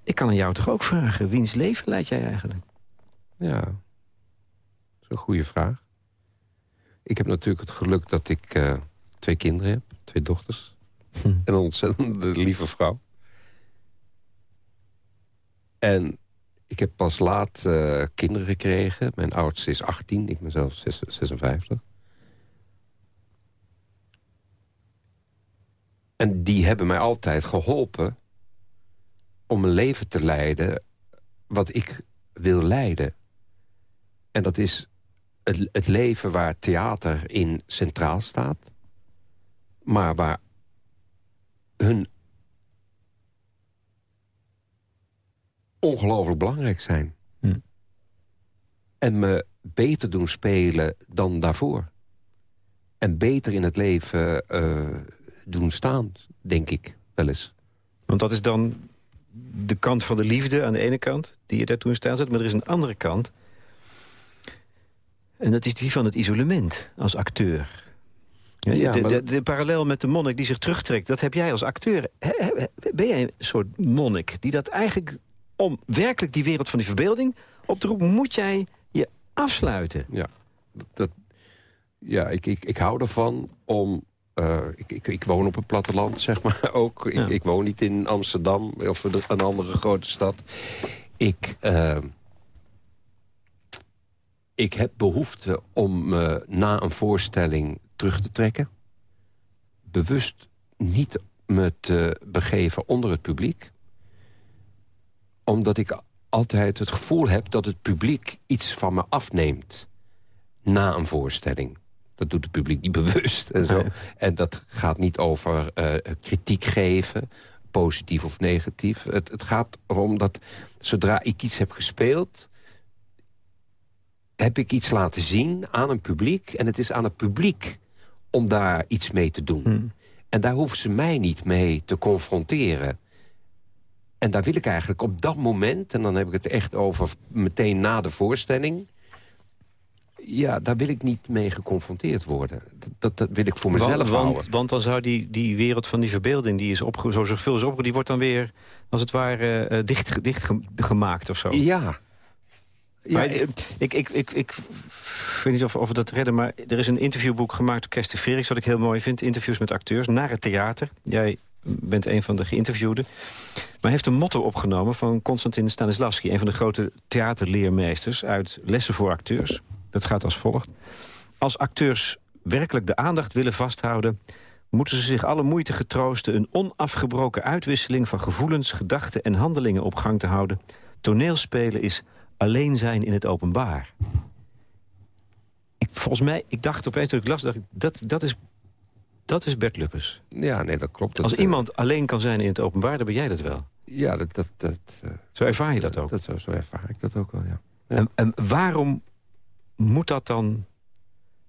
Ik kan aan jou toch ook vragen, wiens leven leid jij eigenlijk? Ja, dat is een goede vraag. Ik heb natuurlijk het geluk dat ik uh, twee kinderen heb, twee dochters. Hm. En een ontzettend lieve vrouw. En ik heb pas laat uh, kinderen gekregen. Mijn oudste is 18, ik ben zelf 56. En die hebben mij altijd geholpen om een leven te leiden wat ik wil leiden. En dat is het, het leven waar theater in centraal staat. Maar waar hun ongelooflijk belangrijk zijn. Hm. En me beter doen spelen dan daarvoor. En beter in het leven uh, doen staan, denk ik wel eens. Want dat is dan de kant van de liefde aan de ene kant... die je daar toen staan zet. Maar er is een andere kant. En dat is die van het isolement als acteur. Ja, de, de, de, parallel met de monnik die zich terugtrekt, dat heb jij als acteur. Ben jij een soort monnik die dat eigenlijk om werkelijk die wereld van die verbeelding op te roepen... moet jij je afsluiten. Ja, dat, ja ik, ik, ik hou ervan om... Uh, ik, ik, ik, woon op het platteland, zeg maar, ook. Ik, ik woon niet in Amsterdam of een andere grote stad. Ik, uh, ik heb behoefte om uh, na een voorstelling terug te trekken. Bewust niet me te begeven onder het publiek. Omdat ik altijd het gevoel heb dat het publiek iets van me afneemt. Na een voorstelling. Dat doet het publiek niet bewust. En, zo. en dat gaat niet over uh, kritiek geven, positief of negatief. Het, het gaat erom dat zodra ik iets heb gespeeld heb ik iets laten zien aan een publiek. En het is aan het publiek om daar iets mee te doen. Hmm. En daar hoeven ze mij niet mee te confronteren. En daar wil ik eigenlijk op dat moment... en dan heb ik het echt over meteen na de voorstelling... ja, daar wil ik niet mee geconfronteerd worden. Dat, dat, wil ik voor mezelf want, houden. Want dan zou die, die wereld van die verbeelding... die is opge zo zorgvuldig is opge die wordt dan weer, als het ware, uh, dicht, dicht gemaakt of zo. Ja, ja, ik, ik, ik, ik, ik weet niet of, of we dat redden, maar er is een interviewboek gemaakt door Kersten Frerichs... wat ik heel mooi vind, interviews met acteurs, naar het theater. Jij bent een van de geïnterviewden. Maar heeft een motto opgenomen van Konstantin Stanislavski... een van de grote theaterleermeesters uit Lessen voor Acteurs. Dat gaat als volgt. Als acteurs werkelijk de aandacht willen vasthouden... moeten ze zich alle moeite getroosten... een onafgebroken uitwisseling van gevoelens, gedachten en handelingen op gang te houden. Toneelspelen is alleen zijn in het openbaar. Ik, volgens mij, ik dacht opeens toen ik las, dat, dat, is, dat is Bert Luppes. Ja, nee, dat klopt. Als iemand alleen kan zijn in het openbaar, dan ben jij dat wel. Ja, dat... dat, dat uh, zo ervaar je dat ook? Dat, zo, zo ervaar ik dat ook wel, ja. ja. En, en, waarom moet dat dan...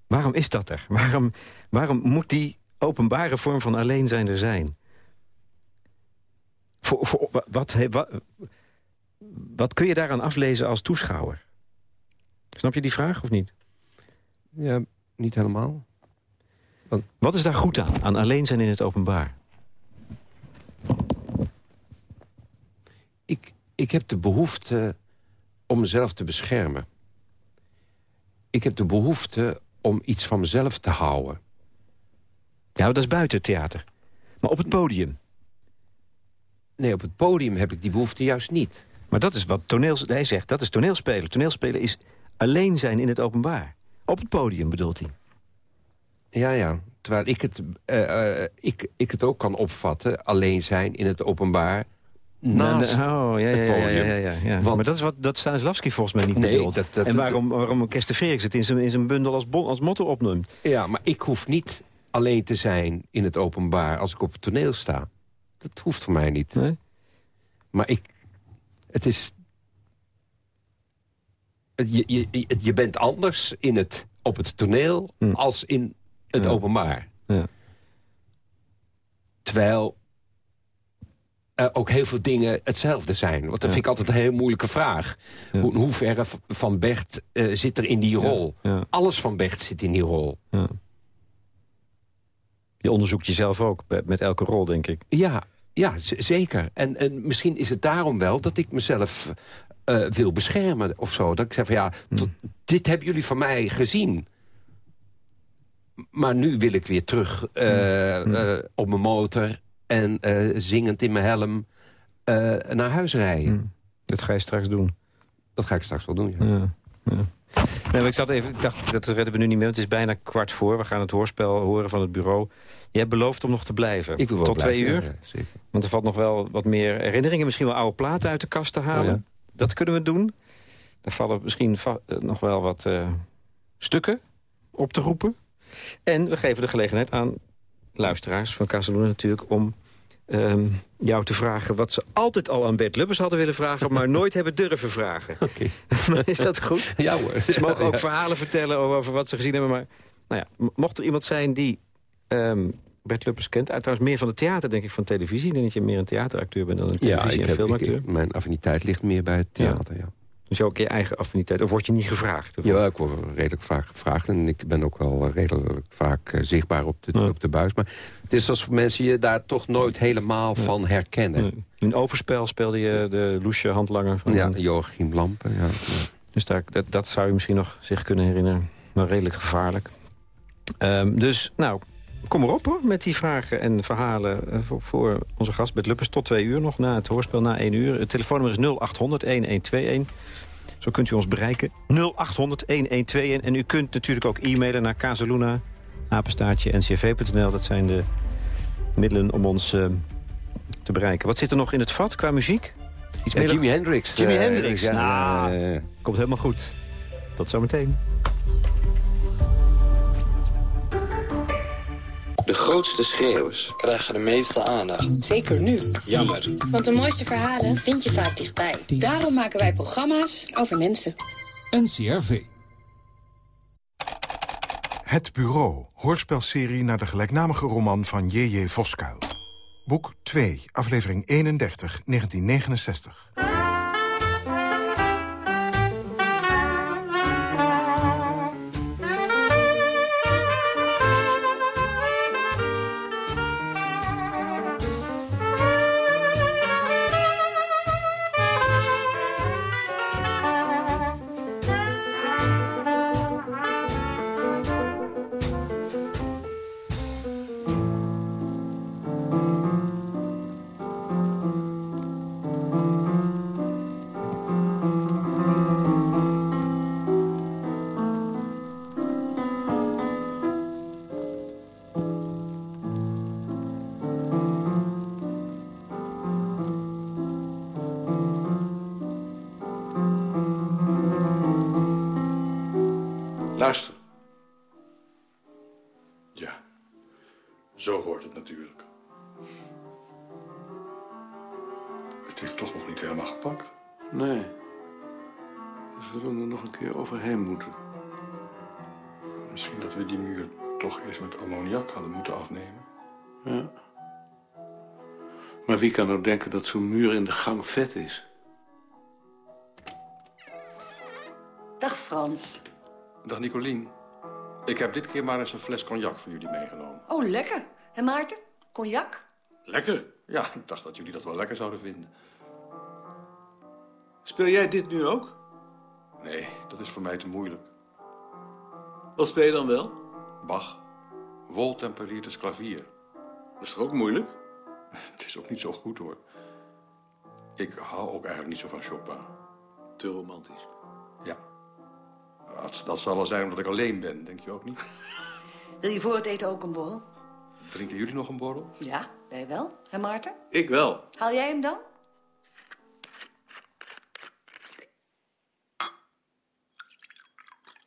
Waarom is dat er? Waarom, waarom moet die openbare vorm van alleen zijn er zijn? Voor, voor, wat, wat, wat kun je daaraan aflezen als toeschouwer? Snap je die vraag of niet? Ja, niet helemaal. Want... Wat is daar goed aan, aan alleen zijn in het openbaar? Ik, ik heb de behoefte om mezelf te beschermen. Ik heb de behoefte om iets van mezelf te houden. Ja, dat is buiten het theater. Maar op het podium? Nee, op het podium heb ik die behoefte juist niet. Maar dat is wat toneel, hij zegt, dat is toneelspelen. Toneelspelen is alleen zijn in het openbaar. Op het podium bedoelt hij. Ja, ja. Terwijl ik het, uh, uh, ik, ik het ook kan opvatten, alleen zijn in het openbaar naast oh, ja, ja, het podium. Ja, ja. Want, maar dat is wat dat Stanislavski volgens mij niet nee, bedoelt. Dat, dat, en waarom, waarom Kersten Felix het in zijn, in zijn bundel als, als motto opneemt. Ja, maar ik hoef niet alleen te zijn in het openbaar als ik op het toneel sta. Dat hoeft voor mij niet. Nee? Maar ik, het is... Je, je, je bent anders in het, op het toneel hm. als in het openbaar. Ja. Terwijl er ook heel veel dingen hetzelfde zijn. Want dat vind ik altijd een heel moeilijke vraag. Hoe, hoeverre van Bert uh, zit er in die rol? Alles van Bert zit in die rol. Je onderzoekt jezelf ook met elke rol, denk ik. Ja, ja, zeker. En, en misschien is het daarom wel dat ik mezelf uh, wil beschermen of zo. Dat ik zeg van ja, hmm. dit hebben jullie van mij gezien. Maar nu wil ik weer terug uh, uh, op mijn motor en zingend in mijn helm naar huis rijden. Hmm. Dat ga je straks doen. Dat ga ik straks wel doen, ja. ja, ja. Nee, ik, zat even, ik dacht, dat redden we nu niet meer. Het is bijna kwart voor. We gaan het hoorspel horen van het bureau. Je hebt beloofd om nog te blijven. Ik wil wel Tot twee uur. zeker. Want er valt nog wel wat meer herinneringen. Misschien wel oude platen uit de kast te halen. Oh dat kunnen we doen. Er vallen misschien eh, nog wel wat stukken op te roepen. En we geven de gelegenheid aan luisteraars van Casaluna natuurlijk... om um, jou te vragen wat ze altijd al aan Bert Lubbers hadden willen vragen... maar nooit hebben durven vragen. Oké. is dat goed? Ja hoor. Ze mogen ook verhalen vertellen over wat ze gezien hebben. Maar nou ja, mocht er iemand zijn die um, Bert Lubbers kent... trouwens meer van het theater, denk ik, van televisie... denk dat je meer een theateracteur bent dan een televisie- ja, en filmacteur. Ik, mijn affiniteit ligt meer bij het theater, ja. Dus ook je eigen affiniteit? Of word je niet gevraagd? Ja, ik word redelijk vaak gevraagd. En ik ben ook wel redelijk vaak uh, zichtbaar op de, op de buis. Maar het is alsof mensen je daar toch nooit helemaal van herkennen. In Overspel speelde je de loesje handlanger van... Ja, Joachim Lampen, ja. Dus daar, dat, dat, zou je misschien nog zich kunnen herinneren. Maar redelijk gevaarlijk. Um, dus, nou, kom erop hoor, met die vragen en verhalen uh, voor, voor, onze gast Bert Luppers. Tot twee uur nog na het hoorspel, na één uur. Het telefoonnummer is 0800-1121. Zo kunt u ons bereiken. 0800-1121. En u kunt natuurlijk ook e-mailen naar Casaluna apenstaartje ncv.nl. Dat zijn de middelen om ons eh, te bereiken. Wat zit er nog in het vat qua muziek? Iets meer Jimi Hendrix. Jimi uh, Hendrix. Ja, nou, komt helemaal goed. Tot zometeen. De grootste schreeuwers krijgen de meeste aandacht. Zeker nu. Jammer. Want de mooiste verhalen vind je vaak dichtbij. Daarom maken wij programma's over mensen. NCRV. Het Bureau, hoorspelserie naar de gelijknamige roman van J.J. Voskuil. Boek 2, aflevering 31, 1969. Toch eerst met ammoniak hadden moeten afnemen. Ja. Maar wie kan nou denken dat zo'n muur in de gang vet is? Dag Frans. Dag Nicolien. Ik heb dit keer maar eens een fles cognac voor jullie meegenomen. Oh, lekker. En Maarten? Cognac? Lekker? Ja, ik dacht dat jullie dat wel lekker zouden vinden. Speel jij dit nu ook? Nee, dat is voor mij te moeilijk. Wat speel je dan wel? Bach. Woltemperiertes klavier. Dat is toch ook moeilijk? Het is ook niet zo goed, hoor. Ik hou ook eigenlijk niet zo van Chopin. Te romantisch. Ja. Dat, dat zal wel zijn omdat ik alleen ben, denk je ook niet? Wil je voor het eten ook een borrel? Drinken jullie nog een borrel? Ja, wij wel. En Maarten? Ik wel. Haal jij hem dan?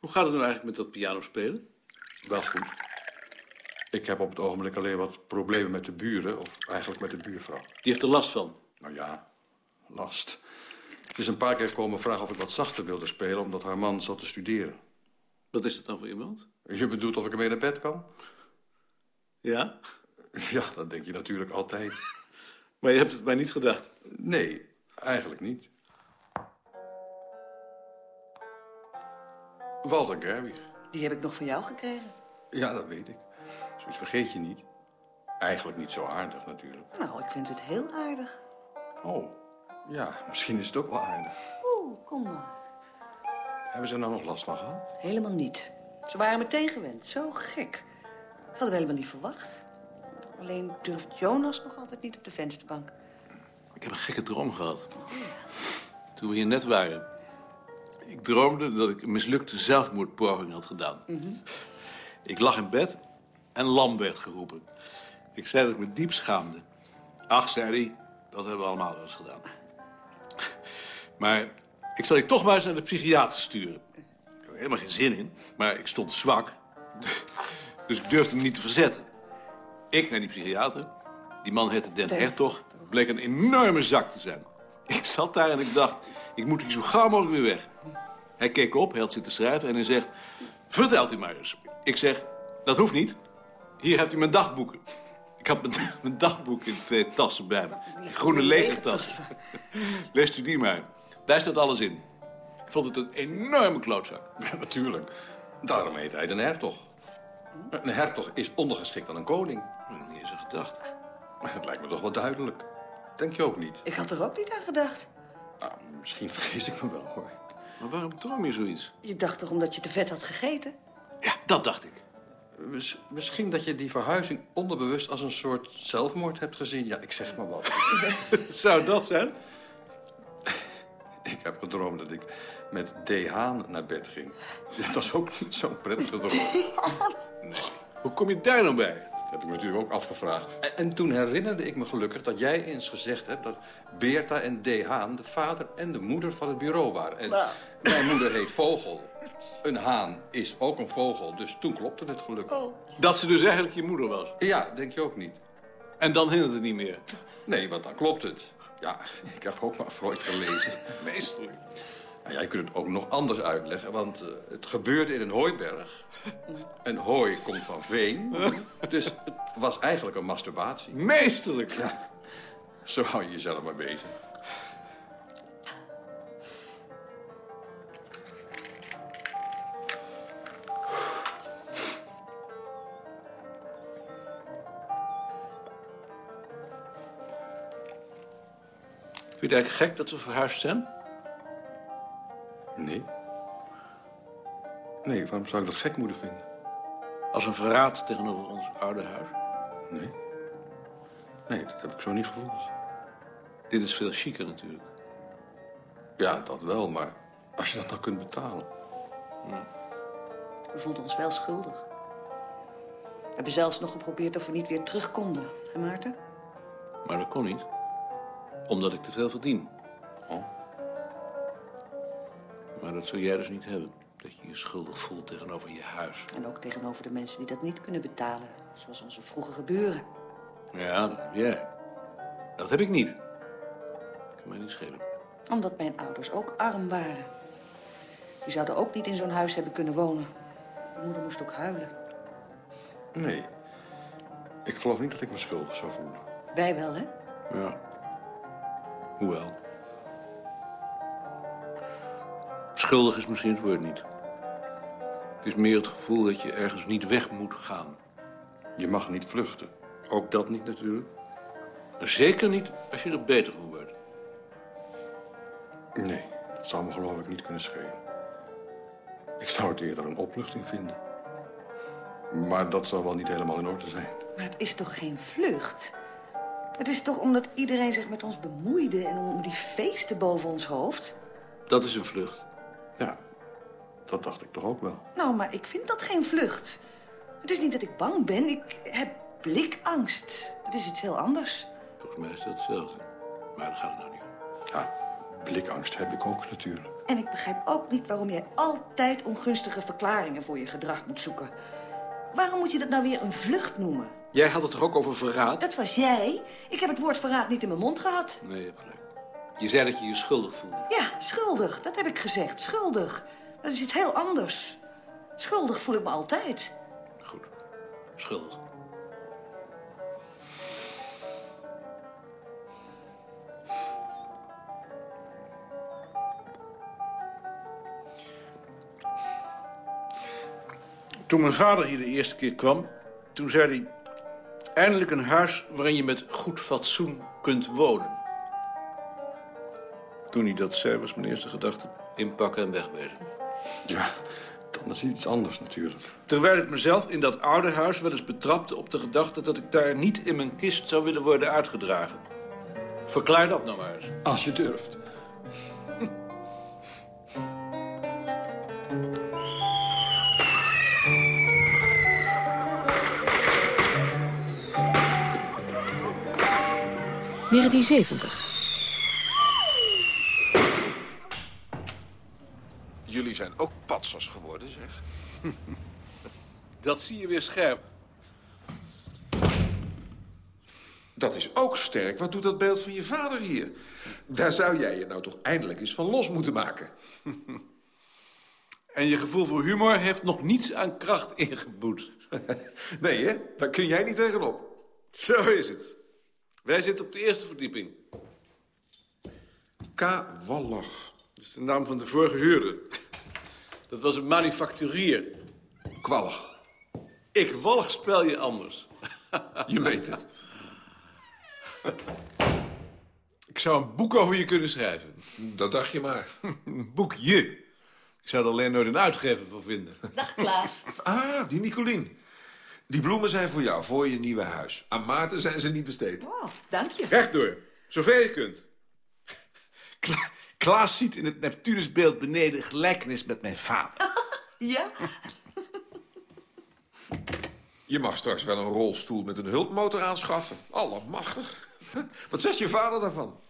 Hoe gaat het nou eigenlijk met dat piano spelen? Wel goed. Ik heb op het ogenblik alleen wat problemen met de buren, of eigenlijk met de buurvrouw. Die heeft er last van? Nou ja, last. Het is een paar keer komen vragen of ik wat zachter wilde spelen, omdat haar man zat te studeren. Wat is dat dan voor iemand? Je bedoelt of ik ermee naar bed kan? Ja? Ja, dat denk je natuurlijk altijd. Maar je hebt het mij niet gedaan? Nee, eigenlijk niet. Walter Gerwig. Die heb ik nog van jou gekregen. Ja, dat weet ik. Zoiets vergeet je niet. Eigenlijk niet zo aardig, natuurlijk. Nou, ik vind het heel aardig. Oh, ja, misschien is het ook wel aardig. Oeh, kom maar. Hebben ze er nou nog last van gehad? Helemaal niet. Ze waren meteen gewend. Zo gek. Hadden we helemaal niet verwacht. Alleen durft Jonas nog altijd niet op de vensterbank. Ik heb een gekke droom gehad. Toen we hier net waren. Ik droomde dat ik een mislukte zelfmoordpoging had gedaan. Ik lag in bed en lam werd geroepen. Ik zei dat ik me diep schaamde. Ach, zei hij, dat hebben we allemaal wel eens gedaan. Maar ik zal je toch maar eens naar de psychiater sturen. Ik had helemaal geen zin in, maar ik stond zwak. Dus ik durfde me niet te verzetten. Ik naar die psychiater. Die man heette Den Hertog. Bleek een enorme zak te zijn. Ik zat daar en ik dacht, ik moet hier zo gauw mogelijk weer weg. Hij keek op, hij had zitten schrijven en hij zegt... Vertelt u maar eens. Ik zeg, dat hoeft niet. Hier hebt u mijn dagboeken. Ik had mijn, mijn dagboek in twee tassen bij me. Die groene lege tassen. Leest u die maar. Daar staat alles in. Ik vond het een enorme klootzak. Ja, natuurlijk. Daarom heet hij een hertog. Een hertog is ondergeschikt aan een koning. Ik heb er niet eens aan gedacht. Maar dat lijkt me toch wel duidelijk. Denk je ook niet? Ik had er ook niet aan gedacht. Nou, misschien vergis ik me wel, hoor. Maar waarom droom je zoiets? Je dacht toch omdat je te vet had gegeten? Ja, dat dacht ik. Mis- misschien dat je die verhuizing onderbewust als een soort zelfmoord hebt gezien. Ja, ik zeg maar wat. Zou dat zijn? Ik heb gedroomd dat ik met D. Haan naar bed ging. Dat was ook niet zo'n prettige droom. Nee. Hoe kom je daar nou bij? Dat heb ik me natuurlijk ook afgevraagd. En, en toen herinnerde ik me gelukkig dat jij eens gezegd hebt... dat Beerta en D. Haan de vader en de moeder van het bureau waren. En Nou. mijn moeder heet Vogel. Een haan is ook een vogel, dus toen klopte het gelukkig. Dat ze dus eigenlijk je moeder was. Ja, denk je ook niet? En dan hindert het niet meer. Nee, want dan klopt het. Ja, ik heb ook maar Freud gelezen. Meesterlijk. Nou, jij kunt het ook nog anders uitleggen, want eh, het gebeurde in een hooiberg. En hooi komt van veen, dus het was eigenlijk een masturbatie. Meesterlijk. Ja, zo hou je jezelf maar bezig. Vind je het eigenlijk gek dat we verhuisd zijn? Nee, waarom zou ik dat gek moeten vinden? Als een verraad tegenover ons oude huis. Nee. Nee, dat heb ik zo niet gevoeld. Dit is veel chiquer natuurlijk. Ja, dat wel, maar als je dat nou kunt betalen. We voelden ons wel schuldig. We hebben zelfs nog geprobeerd of we niet weer terug konden. Hè, Maarten? Maar dat kon niet. Omdat ik te veel verdien. Oh. Maar dat zou jij dus niet hebben. Dat je je schuldig voelt tegenover je huis. En ook tegenover de mensen die dat niet kunnen betalen. Zoals onze vroegere buren. Ja, dat heb jij. Dat heb ik niet. Kan mij niet schelen. Omdat mijn ouders ook arm waren. Die zouden ook niet in zo'n huis hebben kunnen wonen. Mijn moeder moest ook huilen. Nee. Ik geloof niet dat ik me schuldig zou voelen. Wij wel, hè? Ja. Hoewel. Schuldig is misschien het woord niet. Het is meer het gevoel dat je ergens niet weg moet gaan. Je mag niet vluchten. Ook dat niet natuurlijk. Maar zeker niet als je er beter van wordt. Nee, dat zou me geloof ik niet kunnen schelen. Ik zou het eerder een opluchting vinden. Maar dat zou wel niet helemaal in orde zijn. Maar het is toch geen vlucht? Het is toch omdat iedereen zich met ons bemoeide... en om die feesten boven ons hoofd? Dat is een vlucht. Ja, dat dacht ik toch ook wel. Nou, maar ik vind dat geen vlucht. Het is niet dat ik bang ben, ik heb blikangst. Het is iets heel anders. Volgens mij is dat hetzelfde. Maar daar gaat het nou niet om. Ja, blikangst heb ik ook natuurlijk. En ik begrijp ook niet waarom jij altijd ongunstige verklaringen voor je gedrag moet zoeken. Waarom moet je dat nou weer een vlucht noemen? Jij had het toch ook over verraad? Dat was jij. Ik heb het woord verraad niet in mijn mond gehad. Nee, je hebt gelijk. Je zei dat je je schuldig voelde. Ja, schuldig. Dat heb ik gezegd. Schuldig. Dat is iets heel anders. Schuldig voel ik me altijd. Goed. Schuldig. Toen mijn vader hier de eerste keer kwam, toen zei hij... eindelijk een huis waarin je met goed fatsoen kunt wonen. Toen hij dat zei, was mijn eerste gedachte inpakken en wegwezen. Ja, dan is het iets anders natuurlijk. Terwijl ik mezelf in dat oude huis wel eens betrapte op de gedachte... dat ik daar niet in mijn kist zou willen worden uitgedragen. Verklaar dat nou maar eens. Als je durft. Jullie zijn ook patsers geworden, zeg. Dat zie je weer scherp. Dat is ook sterk. Wat doet dat beeld van je vader hier? Daar zou jij je nou toch eindelijk eens van los moeten maken. En je gevoel voor humor heeft nog niets aan kracht ingeboet. Nee, hè? Daar kun jij niet tegenop. Zo is het. Wij zitten op de eerste verdieping. K. Wallach. Dat is de naam van de vorige huurder. Dat was een manufacturier. Kwallig. Ik wallig spel je anders. Je meent het. Ik zou een boek over je kunnen schrijven. Dat dacht je maar. Een boekje. Ik zou er alleen nooit een uitgever voor vinden. Dag, Klaas. Ah, die Nicolien. Die bloemen zijn voor jou, voor je nieuwe huis. Aan Maarten zijn ze niet besteed. Oh, dank je. Rechtdoor. Zover je kunt. Kla Klaas ziet in het Neptunusbeeld beneden gelijkenis met mijn vader. Ja? Je mag straks wel een rolstoel met een hulpmotor aanschaffen. Allemachtig. Wat zegt je vader daarvan?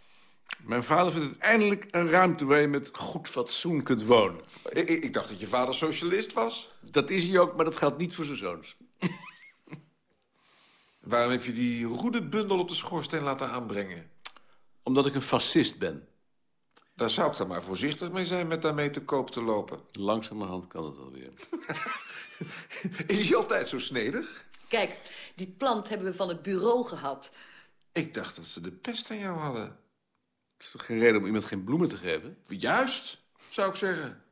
Mijn vader vindt het eindelijk een ruimte waar je met goed fatsoen kunt wonen. Ik, dacht dat je vader socialist was. Dat is hij ook, maar dat geldt niet voor zijn zoons. Waarom heb je die roedebundel op de schoorsteen laten aanbrengen? Omdat ik een fascist ben. Daar zou ik dan maar voorzichtig mee zijn met daarmee te koop te lopen. Langzamerhand kan het alweer. Is hij altijd zo snedig? Kijk, die plant hebben we van het bureau gehad. Ik dacht dat ze de pest aan jou hadden. Dat is toch geen reden om iemand geen bloemen te geven? Juist, zou ik zeggen.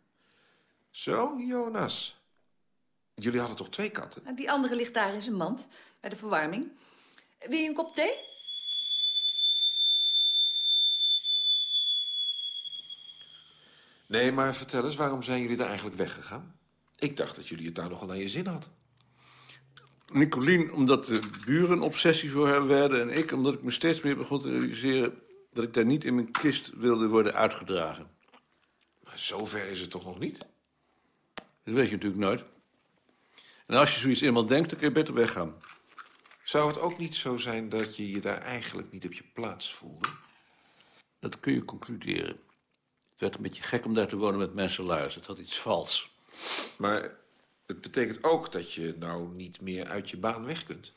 Zo, Jonas. Jullie hadden toch twee katten? Nou, Die andere ligt daar in zijn mand, bij de verwarming. Wil je een kop thee? Nee, maar vertel eens, waarom zijn jullie daar eigenlijk weggegaan? Ik dacht dat jullie het daar nogal naar je zin had. Nicolien, omdat de buren obsessie voor haar werden... en ik, omdat ik me steeds meer begon te realiseren... dat ik daar niet in mijn kist wilde worden uitgedragen. Maar zover is het toch nog niet? Dat weet je natuurlijk nooit. En als je zoiets eenmaal denkt, dan kun je beter weggaan. Zou het ook niet zo zijn dat je je daar eigenlijk niet op je plaats voelde? Dat kun je concluderen. Het werd een beetje gek om daar te wonen met mensen luis. Het had iets vals. Maar het betekent ook dat je nou niet meer uit je baan weg kunt.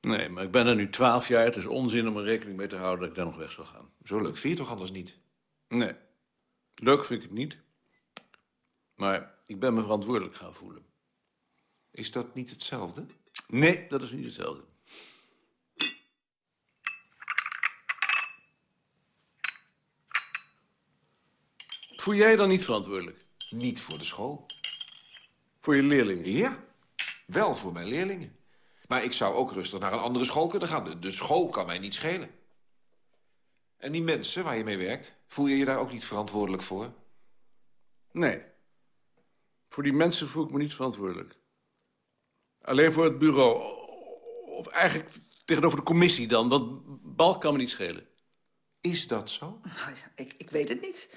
Nee, maar ik ben er nu twaalf jaar. Het is onzin om er rekening mee te houden dat ik daar nog weg zal gaan. Zo leuk vind je het toch anders niet? Nee. Leuk vind ik het niet. Maar ik ben me verantwoordelijk gaan voelen. Is dat niet hetzelfde? Nee, dat is niet hetzelfde. Voel jij dan niet verantwoordelijk? Niet voor de school. Voor je leerlingen? Ja, wel voor mijn leerlingen. Maar ik zou ook rustig naar een andere school kunnen gaan. De, de school kan mij niet schelen. En die mensen waar je mee werkt, voel je je daar ook niet verantwoordelijk voor? Nee. Voor die mensen voel ik me niet verantwoordelijk. Alleen voor het bureau. Of eigenlijk tegenover de commissie dan, want Balk kan me niet schelen. Is dat zo? Ja, Ik, ik weet het niet.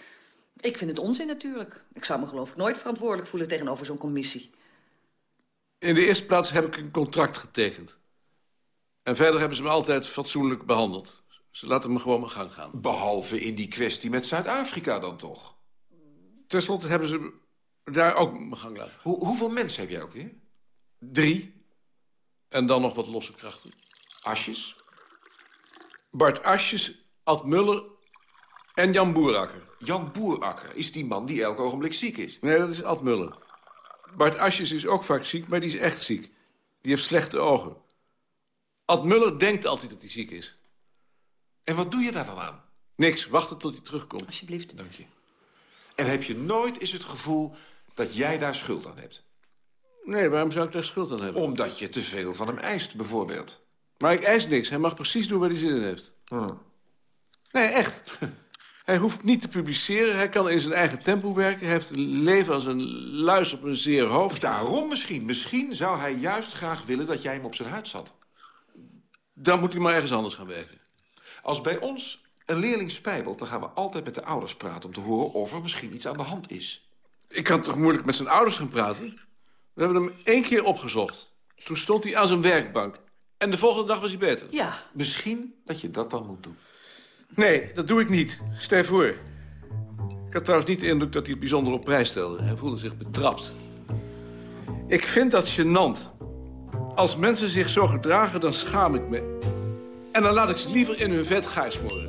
Ik vind het onzin natuurlijk. Ik zou me geloof ik nooit verantwoordelijk voelen tegenover zo'n commissie. In de eerste plaats heb ik een contract getekend. En verder hebben ze me altijd fatsoenlijk behandeld. Ze laten me gewoon mijn gang gaan. Behalve in die kwestie met Zuid-Afrika dan toch? Ten slotte hebben ze me daar ook mijn gang laten. Hoe, hoeveel mensen heb jij ook weer? Drie. En dan nog wat losse krachten. Asjes? Bart Asjes, Ad Muller en Jan Boerakker. Jan Boerakker is die man die elk ogenblik ziek is. Nee, dat is Ad Muller. Bart Asjes is ook vaak ziek, maar die is echt ziek. Die heeft slechte ogen. Ad Muller denkt altijd dat hij ziek is. En wat doe je daar dan aan? Niks, wachten tot hij terugkomt. Alsjeblieft. Dank je. En heb je nooit eens het gevoel dat jij daar schuld aan hebt? Nee, waarom zou ik daar schuld aan hebben? Omdat je te veel van hem eist, bijvoorbeeld. Maar ik eis niks. Hij mag precies doen waar hij zin in heeft. Hm. Nee, echt. Hij hoeft niet te publiceren. Hij kan in zijn eigen tempo werken. Hij heeft een leven als een luis op een zeer hoofd. Daarom misschien. Misschien zou hij juist graag willen dat jij hem op zijn huid zat. Dan moet hij maar ergens anders gaan werken. Als bij ons een leerling spijbelt, dan gaan we altijd met de ouders praten... om te horen of er misschien iets aan de hand is. Ik kan toch moeilijk met zijn ouders gaan praten? We hebben hem één keer opgezocht. Toen stond hij aan zijn werkbank. En de volgende dag was hij beter. Ja. Misschien dat je dat dan moet doen. Nee, dat doe ik niet. Stel voor. Ik had trouwens niet de indruk dat hij het bijzonder op prijs stelde. Hij voelde zich betrapt. Ik vind dat gênant. Als mensen zich zo gedragen, dan schaam ik me. En dan laat ik ze liever in hun vet gaar smoren.